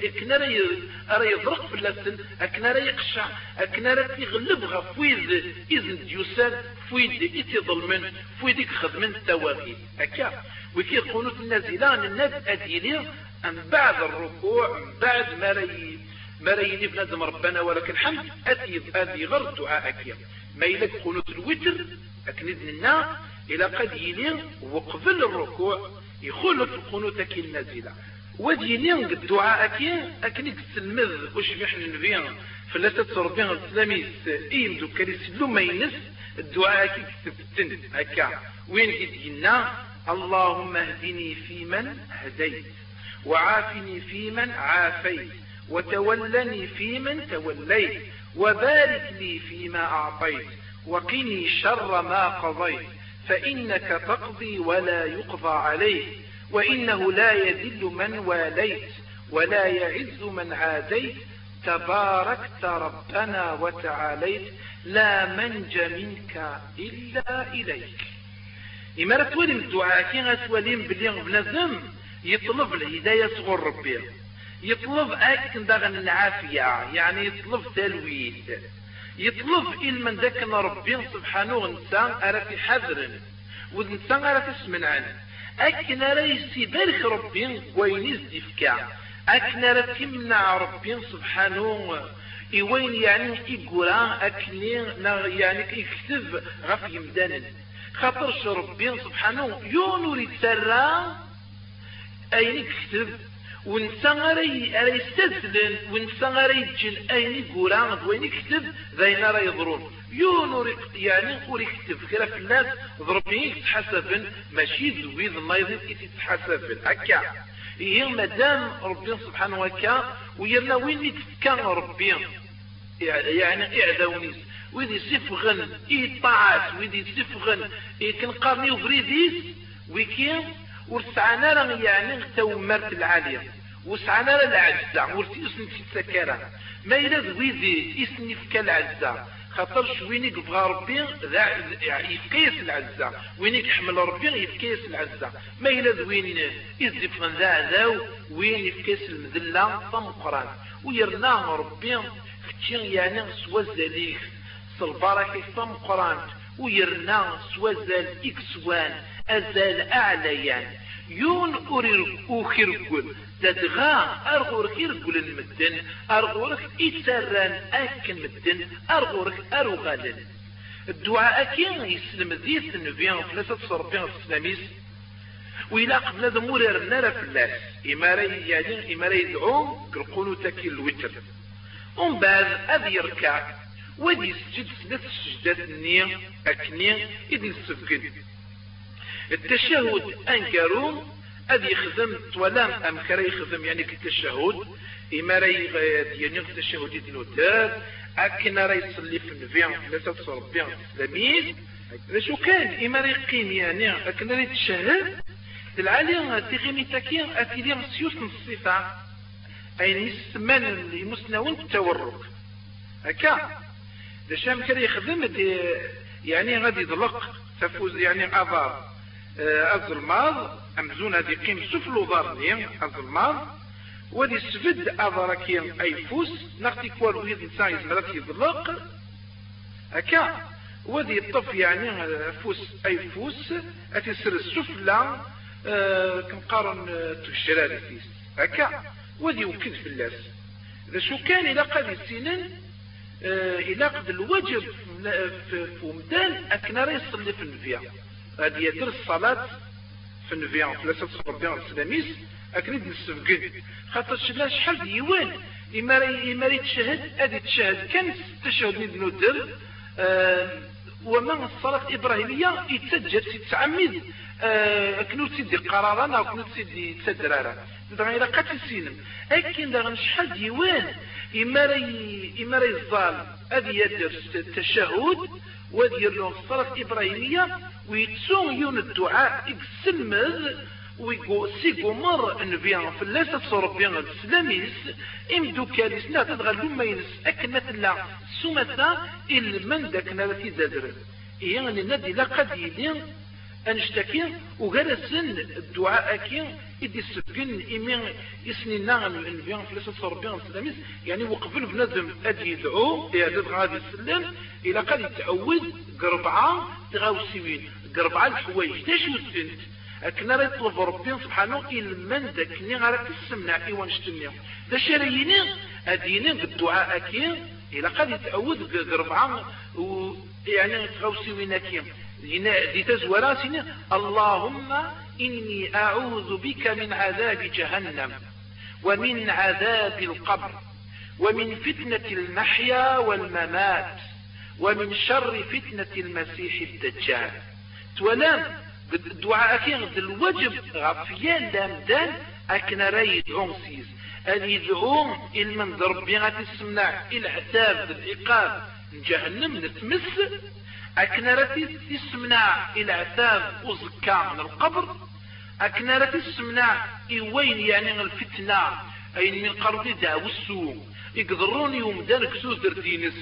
اكنا راه يضرق في اللسن اكنا راه يقشع اكنا راه يغلب غا فويد إذن ديوسان فويد اتي ظلمن فويد يخذ من التواغي. هكا وكي القنوت النازلة الناس اديلي من بعد الركوع من بعد ما راي ما راي بنادم ربنا ولك الحمد اتي أدي غير الدعاء أكيا. ما يلك قنوت الوتر أكند لنا إلى قد يلين وقبل الركوع يخلط القنوت كي النازلة. ودينين الدعاء كي أكنك تسلمذ وش بيحن النبي فلا تتربين التلاميذ إيم دو كاليسلو ما ينس الدعاء كي تفتن هكا. وين قد اللهم اهدني فيمن هديت. وعافني فيمن عافيت. وتولني فيمن توليت. وبارك لي فيما أعطيت. وقني شر ما قضيت فإنك تقضي ولا يقضى عليك وإنه لا يذل من واليت ولا يعز من عاديت تباركت ربنا وتعاليت لا منج منك إلا إليك. إما تولي الدعاء كي غتولي بلي بنادم يطلب الهداية صغر ربي. يطلب أكن داغن العافية يعني يطلب تلويد. يطلب من ذاك ربي سبحانه انسان ارى في حذر وانسان ارى تسمن عنه. أكن ارى يبارك ربي وين يزدفكا أكن ارى تمنع ربي سبحانه وين يعني يقرا اكني يعني يكتب غف يمدان. خاطرش ربي سبحانه يونو يتسرى أين يكتب؟ ونسى غير غير يستزلن ونسى غير يجن اين يقولان وين يكتب ذين راه يضرون يون يعني ور يكتب كرا في الناس ضربين يتحسبن ماشي ذويذ الله يزيد يتحسبن هكا هي مادام ربي سبحانه وتعالى ويرنا وين يتكان ربي يعني اعداونيس ويدي سفغن اي طاعات ويدي سفغن اي كنقارني وفريديس ويكي ورسعنا راه يعني مرت العالية. وسعنا راه العزة اسم السكارة ما إلا ذويدي اسم فكا العزة. خاطر شويني يبغى ربي يفكيس العزة. وين يحمل ربي يفكيس العزة. ما إلا ذوين يزفغن ذا ذاو وين يفكيس المذلة فمقران ويرنا ربي فتشي يعني زليك صلبارك فمقران ويرنا سوى زال إكسوان. أزال أعليان. يون أورير أوخيركول تدغى أرغورك يرقل المدن أرغورك إتران أكن مدن. أرغورك أرغالن الدعاء أكين يسلم ذيث النبي ثلاثة صربين السلاميس وإلى قبل ذا مورير النار في الناس. إماري يعني إماري يدعو قلقونو تاكي الوتر. ومن بعد أذي يركع. ودي يسجد ثلاث سجدات النية أكنية إذ يسفقد التشهد. أنكروا أدي يخدم تولام أم كرا يخدم يعني كالتشهد. إما رأي يعني التشهد يدنودات أكن رأي يصلي في النبي ثلاثة صربيع الإسلاميين شو كان؟ إما رأي يقيم يعني. أكن رأي يتشهد العالي تغيمي تاكين أتيلي سيوس الصفة. أين يسمن المسنون التورك هكا. لشام كان يخدم يعني غادي يضلق. تفوز يعني أضار الظلماض أمزون هذه قيم سفلو ضارني الظلماض ودي سفد أضركي أي فوس نغتي كوال ويد إنسان يزمرات يضلق هكا ودي الطف يعني فوس أي فوس أتسر السفلى أه كنقارن تشراري فيس هكا ودي وكد في اللاس. إذا شو كان إلى قد السنين إلى قد الوجب في مدان أكنا يصلي في النفيا. غادي يدير الصلاة في النفيان ثلاثة ربي السلاميس أكنيد نسفقد خاطر شلا شحال ديوان إما إما يتشهد أدي تشهد كان اللي ندير آه ومن الصلاة الإبراهيمية يتسجل يتعمد آه كنو تسيدي قرارا أو كنو تسيدي تسدرارا. دغا إلا قات السينم أكن دغا شحال ديوان إما إما راي الظال أدي يدير التشهد ودير لهم الصلاة الإبراهيمية ويتسو يون الدعاء يقسمز ويقو سيقو مر نبيان في اللاسة صربيان السلاميس امدو كاليس لا تدغى لما ينس أكنت لا سمتا من داك نالتي زادر. يعني ندي لا يدين انشتكي وغرسن الدعاء كي يدي السبقين إمين يسنينا في اللاسة صربيان السلاميس يعني وقبل بنادم أدي يدعو يعدد غادي السلام إلى قد يتعود قربعة تغاوسيوين قربعة الحوايج. تاش وسنت أكنا راه يطلب ربي سبحانه من ذاك اللي غير تسمنا إيوان شتني. دا شراييني أديني بالدعاء كي إلى قد يتعود قربعة يعني تغاوسيوين كي دي تزورا سنة. اللهم إني أعوذ بك من عذاب جهنم ومن عذاب القبر ومن فتنة المحيا والممات ومن شر فتنة المسيح الدجال. تولام الدعاء كي غد الوجب غفيان دامدان أكنا راي يدعون سيز. أن يدعون من ربي غادي تسمع العذاب العقاب جهنم نتمس. أكنا راتي تسمع العذاب وزكا من القبر. أكنا راتي تسمع إوين يعني الفتنة. أي من قرضي دعوة السوء يقدرون يوم دانك سوزر دينس.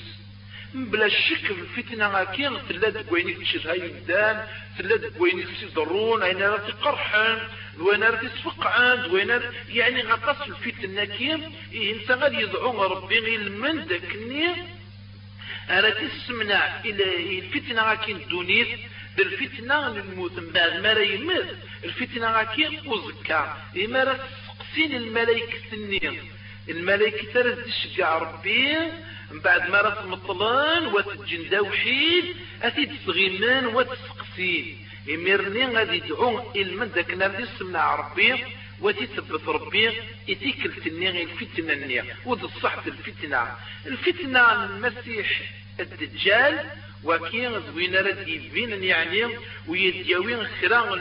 بلا شك الفتنة كين تلا دكوينيك تشد. هاي الدان تلا دكوينيك تضرون اين راه تقرحن وين راه تسفقعن وين يعني غطاس الفتنة كين إيه انت غادي يدعو ربي غير من داكني راه تسمنا إلى الفتنة كين دونيت بالفتنة للموت من بعد ما راه يموت الفتنة كين وزكا إما راه تسقسين الملائكة النير الملائكة ترى تشجع ربي. من بعد ما راه تمطلن وتجن دوحيد أتي تسغيمان وتسقسي يمرني غادي يدعو المن ذاك سمنا ربي. وتي ثبت ربي يتيك التنية الفتنة النية. وذ الصحة الفتنة. الفتنة المسيح الدجال وكين زوين رد يبين يعني ويديوين خيران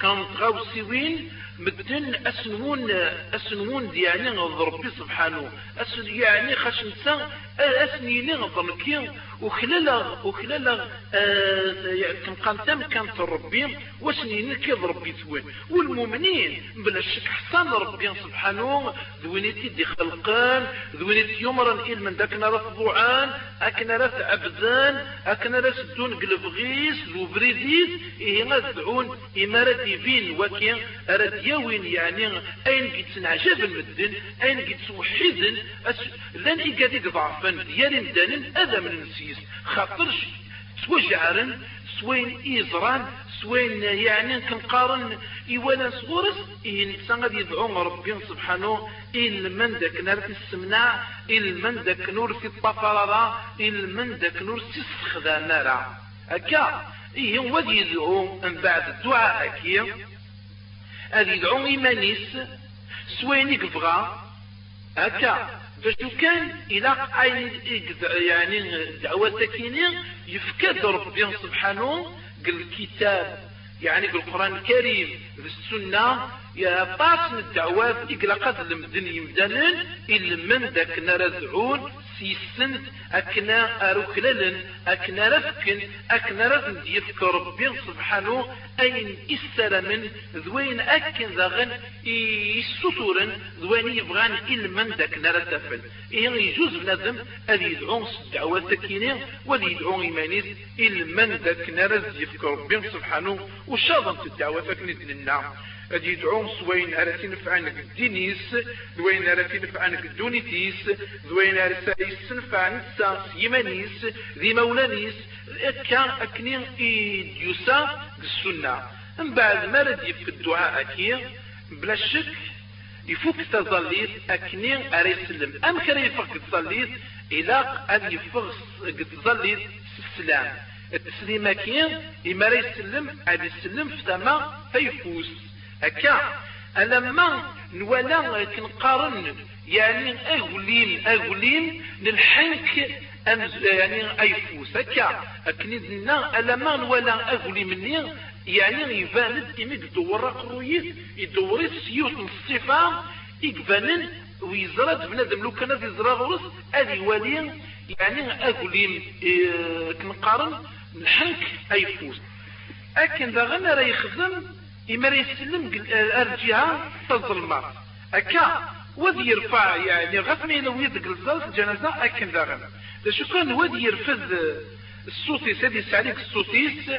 كانت غاوسيوين مدن اسنون اسنون يعني ربي سبحانه. أسن يعني خاش نسا اسنيني ضمكين وخلال وخلال آه كم كان تم كان ربي واسنيني كيف ربي ثوين والمؤمنين بلا شك حسن ربي سبحانه. ذوينيتي دي خلقان ذوينيتي يمرا إل من داك نرى ضوعان اكنا راه عبدان اكنا راه سدون قلب غيس ذو بريديس إيه غادعون إمارة ديفين وكين أرد يوين يعني أين قد سنعجب المدن أين قد سوحيدن لن إيقادي ضعفا ديال مدان هذا من نسيس. خاطرش توجعرن سوين إيزران سوين يعني كنقارن إيوانا صغورس إيه الإنسان غادي يدعو ربي سبحانه إن من داك نار في السمنع إن من داك نور في الطفرة إن من داك نور في نارا هكا إيه هو يدعو من بعد الدعاء هكي هذا يدعو إيمانيس سوين يقبغى هكا باش كان عين يعني دعوة سكينة يفكد ربي سبحانه الكتاب يعني بالقرآن الكريم بالسنة يا طاس من الدعوات إقلاقات المدن يمدنن إلا من ذاك نرزعون سيسنت أكنا أروكللن أكنا رفكن أكنا رفن ديفك ربي سبحانه أين من ذوين أكن ذاغن يسطورن ذوين يبغان إلا من ذاك نرتفل إيه يجوز بنادم أذي يدعون الدعوة سكينة ولي يدعون إيمانيس إلا من ذاك نرز ديفك ربي سبحانه. وشاظن الدعوة فكنت لنا ادي يدعون سوين ارسي نفعنك الدينيس دوين ارسي نفعنك الدونيتيس دوين ارسي يسنفع نسا يمانيس ذي مولانيس كان اكنين يوسا السنة من بعد ما رد يفك الدعاء اكي بلا شك يفوك تظليت اكنين ارسلم ام كان يفك تظليت إلى ان يفك تظليت السلام التسليم كين إما يسلم عاد يسلم في ثما فيفوز هكا. ألما نولا كنقارن يعني أغلين أغلين للحنك يعني أيفوس هكا. أكنيدنا ألما نولا أغلي مني يعني يباند إمي يدور قرويت يدور السيوت من الصفة يقبانن ويزرد بنادم. لو كان يزرى غرس هذه والي يعني أغلين إيه كنقارن الحنك أيفوس أكن ذا غنى راه يخدم إما يسلم الجهة تظلم أكا وذي يرفع يعني غثمي لو يدق الزلط الجنازة أكن ذا لشو كان وذي يرفض الصوتيس هذه سعليك الصوتيس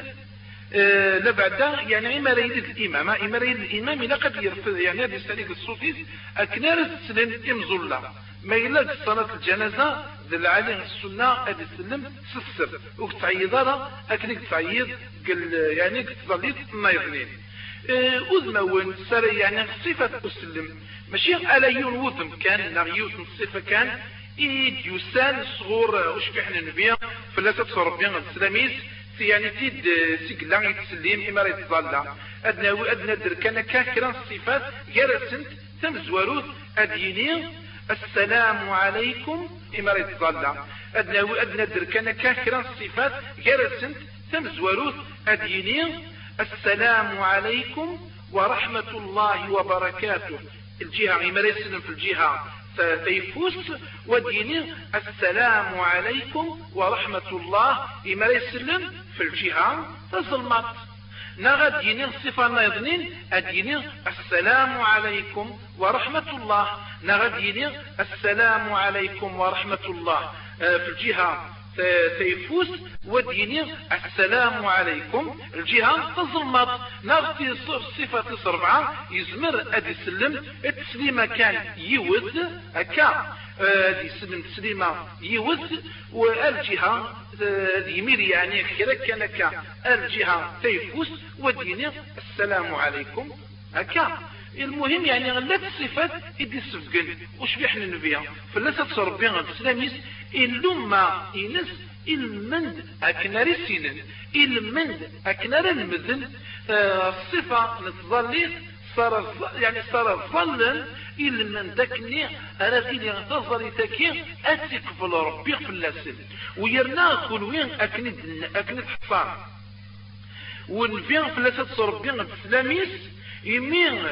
أه لبعدا يعني إما يريد الإمام إما يريد الإمام إلا قد يرفض يعني هذه سعليك الصوتيس أكنار السلم إمزولا ما إلا صلاة الجنازة ذل عليه السنة هذه السلم سسر وكتعيض أكنك تعيض قال يعني كتظليت ما يظنين أذنون سر يعني صفة أسلم ماشي على يون وذم كان نغيوت الصفة كان. إيد يسال صغور أشبح النبي فلا تتصرف بين السلاميس يعني تيد سيقلا يتسلم إما راه يتظلى أدنى أدنى دركان كاكرا الصفات جرسنت تم زواروث. أديني السلام عليكم إما راه يتظلى أدنى أدنى دركان كاكرا الصفات جرسنت تم زواروث. أديني السلام عليكم ورحمة الله وبركاته. الجهة يسلم في الجهة تيفوس وديني السلام عليكم ورحمة الله يسلم في الجهة تظلمت نغا ديني الصفة نايضنين أديني السلام عليكم ورحمة الله. نغا ديني السلام عليكم ورحمة الله. آه، في الجهة تيفوس وديني السلام عليكم. الجهة تظلمت نغتي صفة صربعة يزمر أدي سلم. التسليمة كان يود هكا. أدي يسلم تسليمة يود والجهة يمير يعني كذا كان كا الجهة تيفوس وديني السلام عليكم. هكا. المهم يعني غلات الصفات يدي السفقن وش بيحنا نبيها فلا تصرف بها السلاميس إلا ما إنس المند أكنار السنن المند أكنار المذن الصفة نتظلي. صار يعني صار ظلا إلا من ذاكني أنا تيلي تظري تاكي. في ربي في اللسل ويرنا كل وين أكني أكني حصان ونفين في اللسل ربي السلاميس يمين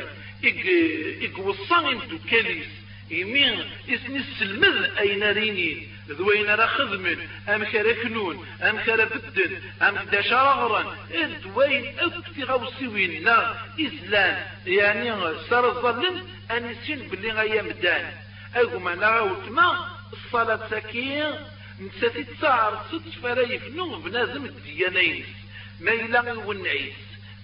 إك وصان كاليس يمين اسني السلمذ أين ريني ذوين راه خدمن أم كرا كنون أم كرا بدن أم كدا شرغرا ذوين اكتي غوسيوين لا إسلام. يعني صار الظلم ان يسين باللي غايا مدان. اقو معنا غاوتما الصلاة سكين نساتي تسعر ست فرايف نوم بنازم الديانيس. ما يلا يونعيس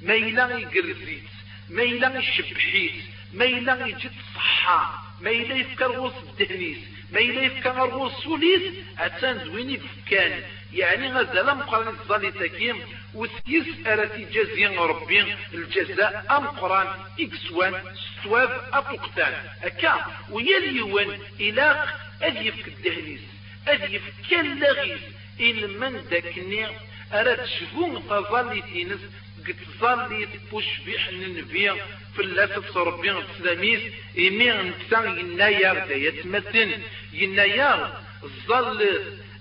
ما يلا يقرزيت ما يلا يشبحيت ما يلا يجد صحة ما يلا يفكر غوص الدهنيس ما إلا يفكا غرغو السوليس أتان زويني بفكان يعني غزال مقرن الظالي تاكيم وسيس أراتي جازي ربي الجزاء أم قران إكسوان ستواب أبوقتان أكا ويليوان إلاق أديفك الدهليس أديفك اللغيس إن من داكني أراد شفون تظالي تينس قد ظالي تبوش بيحن النبي في اللاسف ربي السلاميس إمي نكسان ينايا يتمثل. ينايا الظل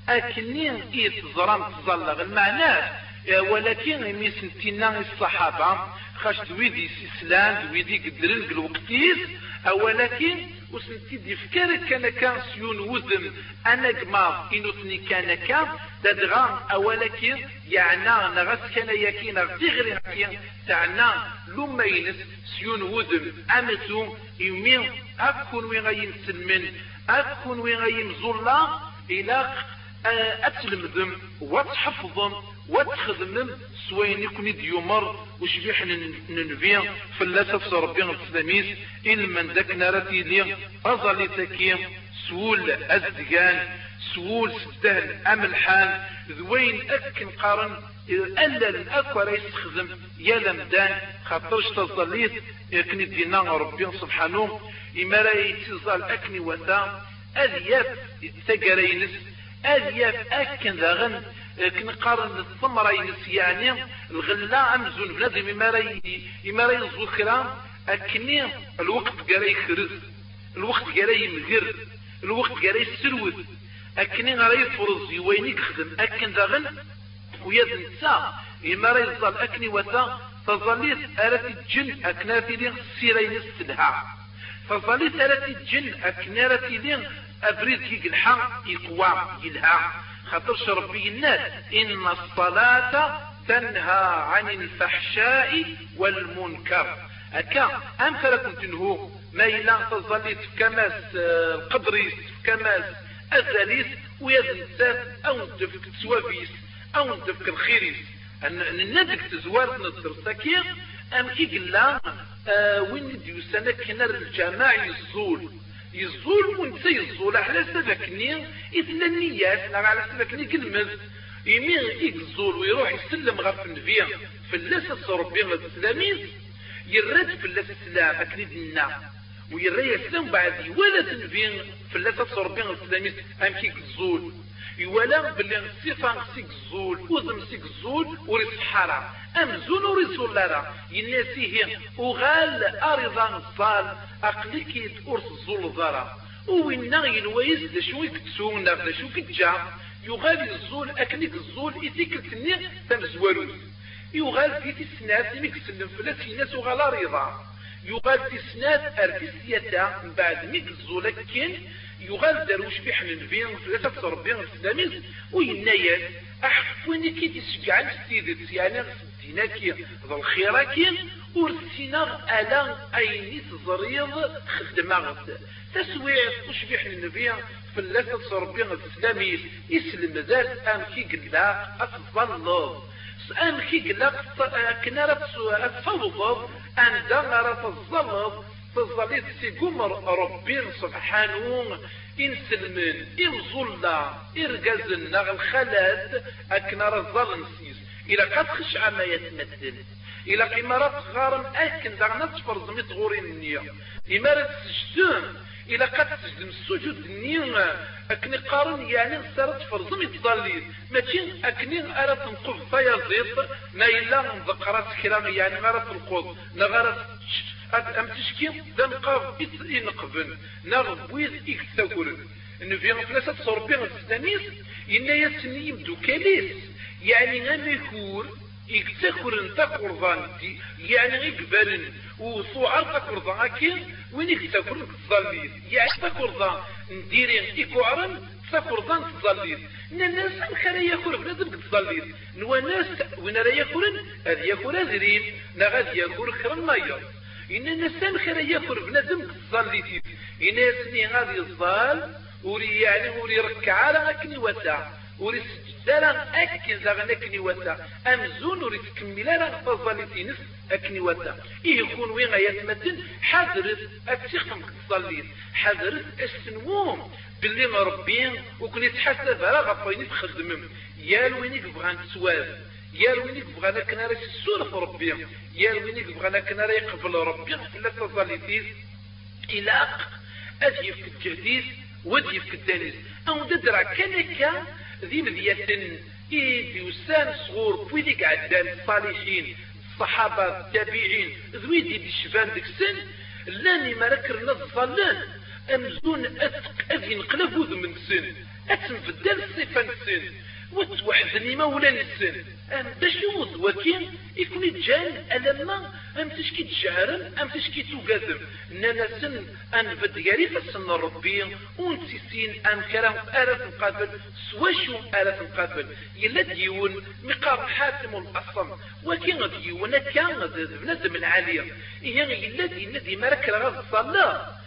أكني إيتظرام تظل المعنى ولكن إمي سنتينا الصحابة خاش دويدي سيسلان دويدي قدرن الوقتيس ولكن وسنتي دي فكار كان كان سيون وذم أنا قما انوثني كان كان دادغا ولكن يعني نغس كان يكين غير يكين تاعنا لما ينس سيون وذم امسو يمين اكون وين غاين سلمن اكون وين غاين زولا إلى اتلمذم وتحفظم وتخدمم سوين يكون ديومر وشبيح ننفيا فلا تفسر ربي التلاميذ إن من ذاك نارتي لي أظلي تكيم سول أزدقان سول سدهن أملحان ذوين أكن قارن ألا الأكوى رئيس خدم يا لمدان خاطرش تظليت يكني دينا ربي سبحانه إما رأي تزال أكني وثا أذياب تقرينس أذياب أكن ذاغن كنقارن الثمرة ينس يعني الغلا أمزون بنادم إما راي يزو كرام أكني الوقت قراي يخرز الوقت قراي يمغر الوقت قراي يسرود أكني غراي يفرز يوينيك خدم أكن داغن ويد نسا إما راي يزال أكني وثا تظليت أرات الجن أكناتي لين سيرين السلحة تظليت أرات الجن أكناتي لين أبريد كي الحق يقوى يلها. خاطرش ربي الناس. إن الصلاة تنهى عن الفحشاء والمنكر. أكا أم فلكم تنهو؟ ما إلا تظليت كماس القدريس كماس أزاليس ويزنسات أو ندفك تسوابيس أو ندفك الخيريس. ندك تزوار نصر سكير أم كي قلا آه وين ديوسانا كنا الجماعي الزول؟ يزول وانت يزول على سبكني إثنى النيات على سبكني كلمة. يمين يزول ويروح يسلم في النبي. في اللاسة ربي التلاميذ يرد في اللاسة السلام أكليد النا ويرى يسلم بعد ولا تنفين في اللاسة ربي التلاميذ أم كيك الزول يولا بلي صفة سيك الزول وزم سيك الزول وريس حارة. أم زون وريس لارا يناسيه وغال أرضا الصال أقليك أرس الزول ضرا وين ينويز دا شو يكتسون دا شو كتجا يغال الزول أكليك الزول إتيك التنية تمزوروز يغال في تسنات ميك سلم فلاس في ناس وغال رضا يغال تسنات أرتسيتا من بعد ميك الزول كين يغال دروش بيحمل فين ثلاثة ربي السلاميز وينايا. أحفوني كي تشجع السيدت يعني سدينا كي ذا الخيرة كي ورسينا ألا أيني تزريض خدمة تسويع وش بيحمل النبي فلاسة ربي السلاميز يسلم ذات أم كي قلا أتظلظ أم كي قلا كنا رتفوض أن دغرة تظلظ تظليت سيقوم ربي سبحانه إن سلمن إن ظلا إرقزن نغ الخلاد أكنا رزال نسيس إلى قد خشع ما يتمثل. إلى قمارات غارم أكن داغ نتفر زميت غورين النية. إمارة سجدون إلى قد تسجد السجود النية. أكني قارن يعني سارت فرزمي تظليل ماشي أكني أرى تنقف فيا زيط ما إلا ذكرات كرام يعني غارت القوض نغارت أم تشكي دم قاب إنقبن نغبويد إكتاكورن إنه في فلاسة صربي السدانيس إنا يسني يبدو كاليس يعني غميكور يكتاكورن تاكورضان يعني غيقبالن وصوعر تاكورضان أكي وين يكتاكورن تظليل يعني تاكورضان نديرين إكوعرن تاكورضان تظليل الناس كان ياكل بنادم تظليل نوا ناس وين راه ياكل هذا ياكل ازرين لا غادي ياكل خير الميه إن الناس كان ياكل بنادم تظليل إن سني غادي يظل وري يعني وري ركع على أكني وسع وري سجدالا أكن زغن أكني وسع. أمزون وري تكمل على تظليل نس أكني وسع. إيه يكون وين يتمتن حذرت أتسيخم تصلي حذرت السنوم باللي مربين وكون يتحسب على غفاين تخدمم يا وينيك بغان تسواب يا وينيك بغانا كنا راه في ربي يا وينيك بغانا كنا راه يقبل ربي لا تظليتيز إلى أدي في الجهديس ودي في الدنيس أو ددرا كان ذي مذية إيدي وسان صغور ويديك عدان الصالحين الصحابة التابعين ذويدي دي الشبان ديك السن. لاني ما ركرنا الظلان أمزون أتق أذي نقلب السن. أتنفدل الصفة السن. وتوحدني مولا السن أم باش يوض وكين يكون جان ألما أم تشكي تجهرن أم تشكي توقادم نانا سن أن بدقاري فسن ربي ونسيسين أم كلام آلاف مقابل سواشو آلاف مقابل. يلا ديون مقام حاتم الأصم. وكين ديون كان بنادم العالية إيه يلا دي ندي مرك رغز صلاة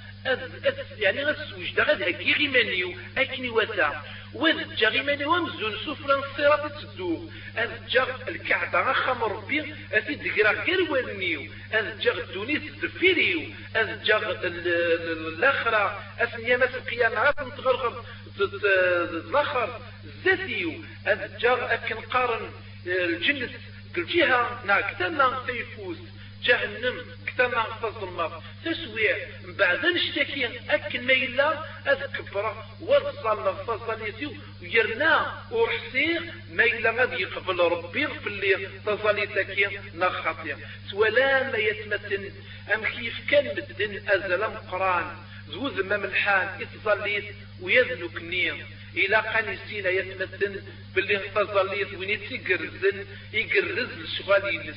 يعني غسوج دا غادي هكي غيمانيو أكني واسع وذ جا غيمانيو ومزون سفرا الصراط تسدو أذ جا الكعبة خمر ربي أذ دقرا غير والنيو. أذ جا الدونيس الزفيريو أذ جا الآخرة أثنيا مس القيامة غاس نتغرغر الآخر زاتيو. أذ جا أكن قارن الجنس الجهة ناكتنا سيفوز جهنم كتما غفظ الماء تسويع بعد نشتكي أكن ما إلا أذكبر وظل فظليتي ويرنا ورحسيغ ما إلا غادي يقبل ربي يغفر لي تظليتك نخطي سولا ما يتمثل أم كيف كان مدن أزل قرآن. زوز ما ملحان يتظليت ويذنكني إلى قنيسين يتمثل باللي تظليت وين يتقرزن يقرز الشغال ينس.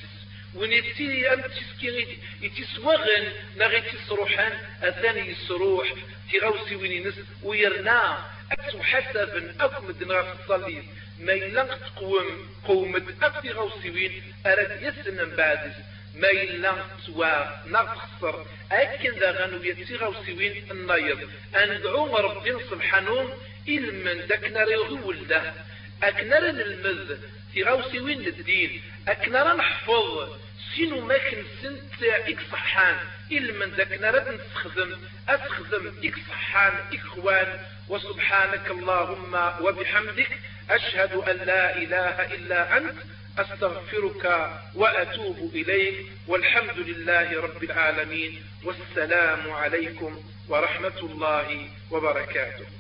وين يتي أم تسكي يتسوغن نغي تسروحان أثاني يسروح تغوسي وين ينس ويرنا أكسو حسبا أكو مدن غاف تصلي ما يلنق تقوم قومت أكتي غوسي وين أرد يسن من بعد ما يلنق توا نغتخسر أكن ذا غانو يتي غوسي وين النايض. أندعو ربي سبحانه إلمن داك ريغول ده. أكنر المذ في غوسي وين الدين؟ أكنر نحفظ. سينو ما كنسنت إك صحان؟ إلا من ذاك نرد نستخدم أستخدم إك صحان إخوان وسبحانك اللهم وبحمدك أشهد أن لا إله إلا أنت أستغفرك وأتوب إليك. والحمد لله رب العالمين. والسلام عليكم ورحمة الله وبركاته.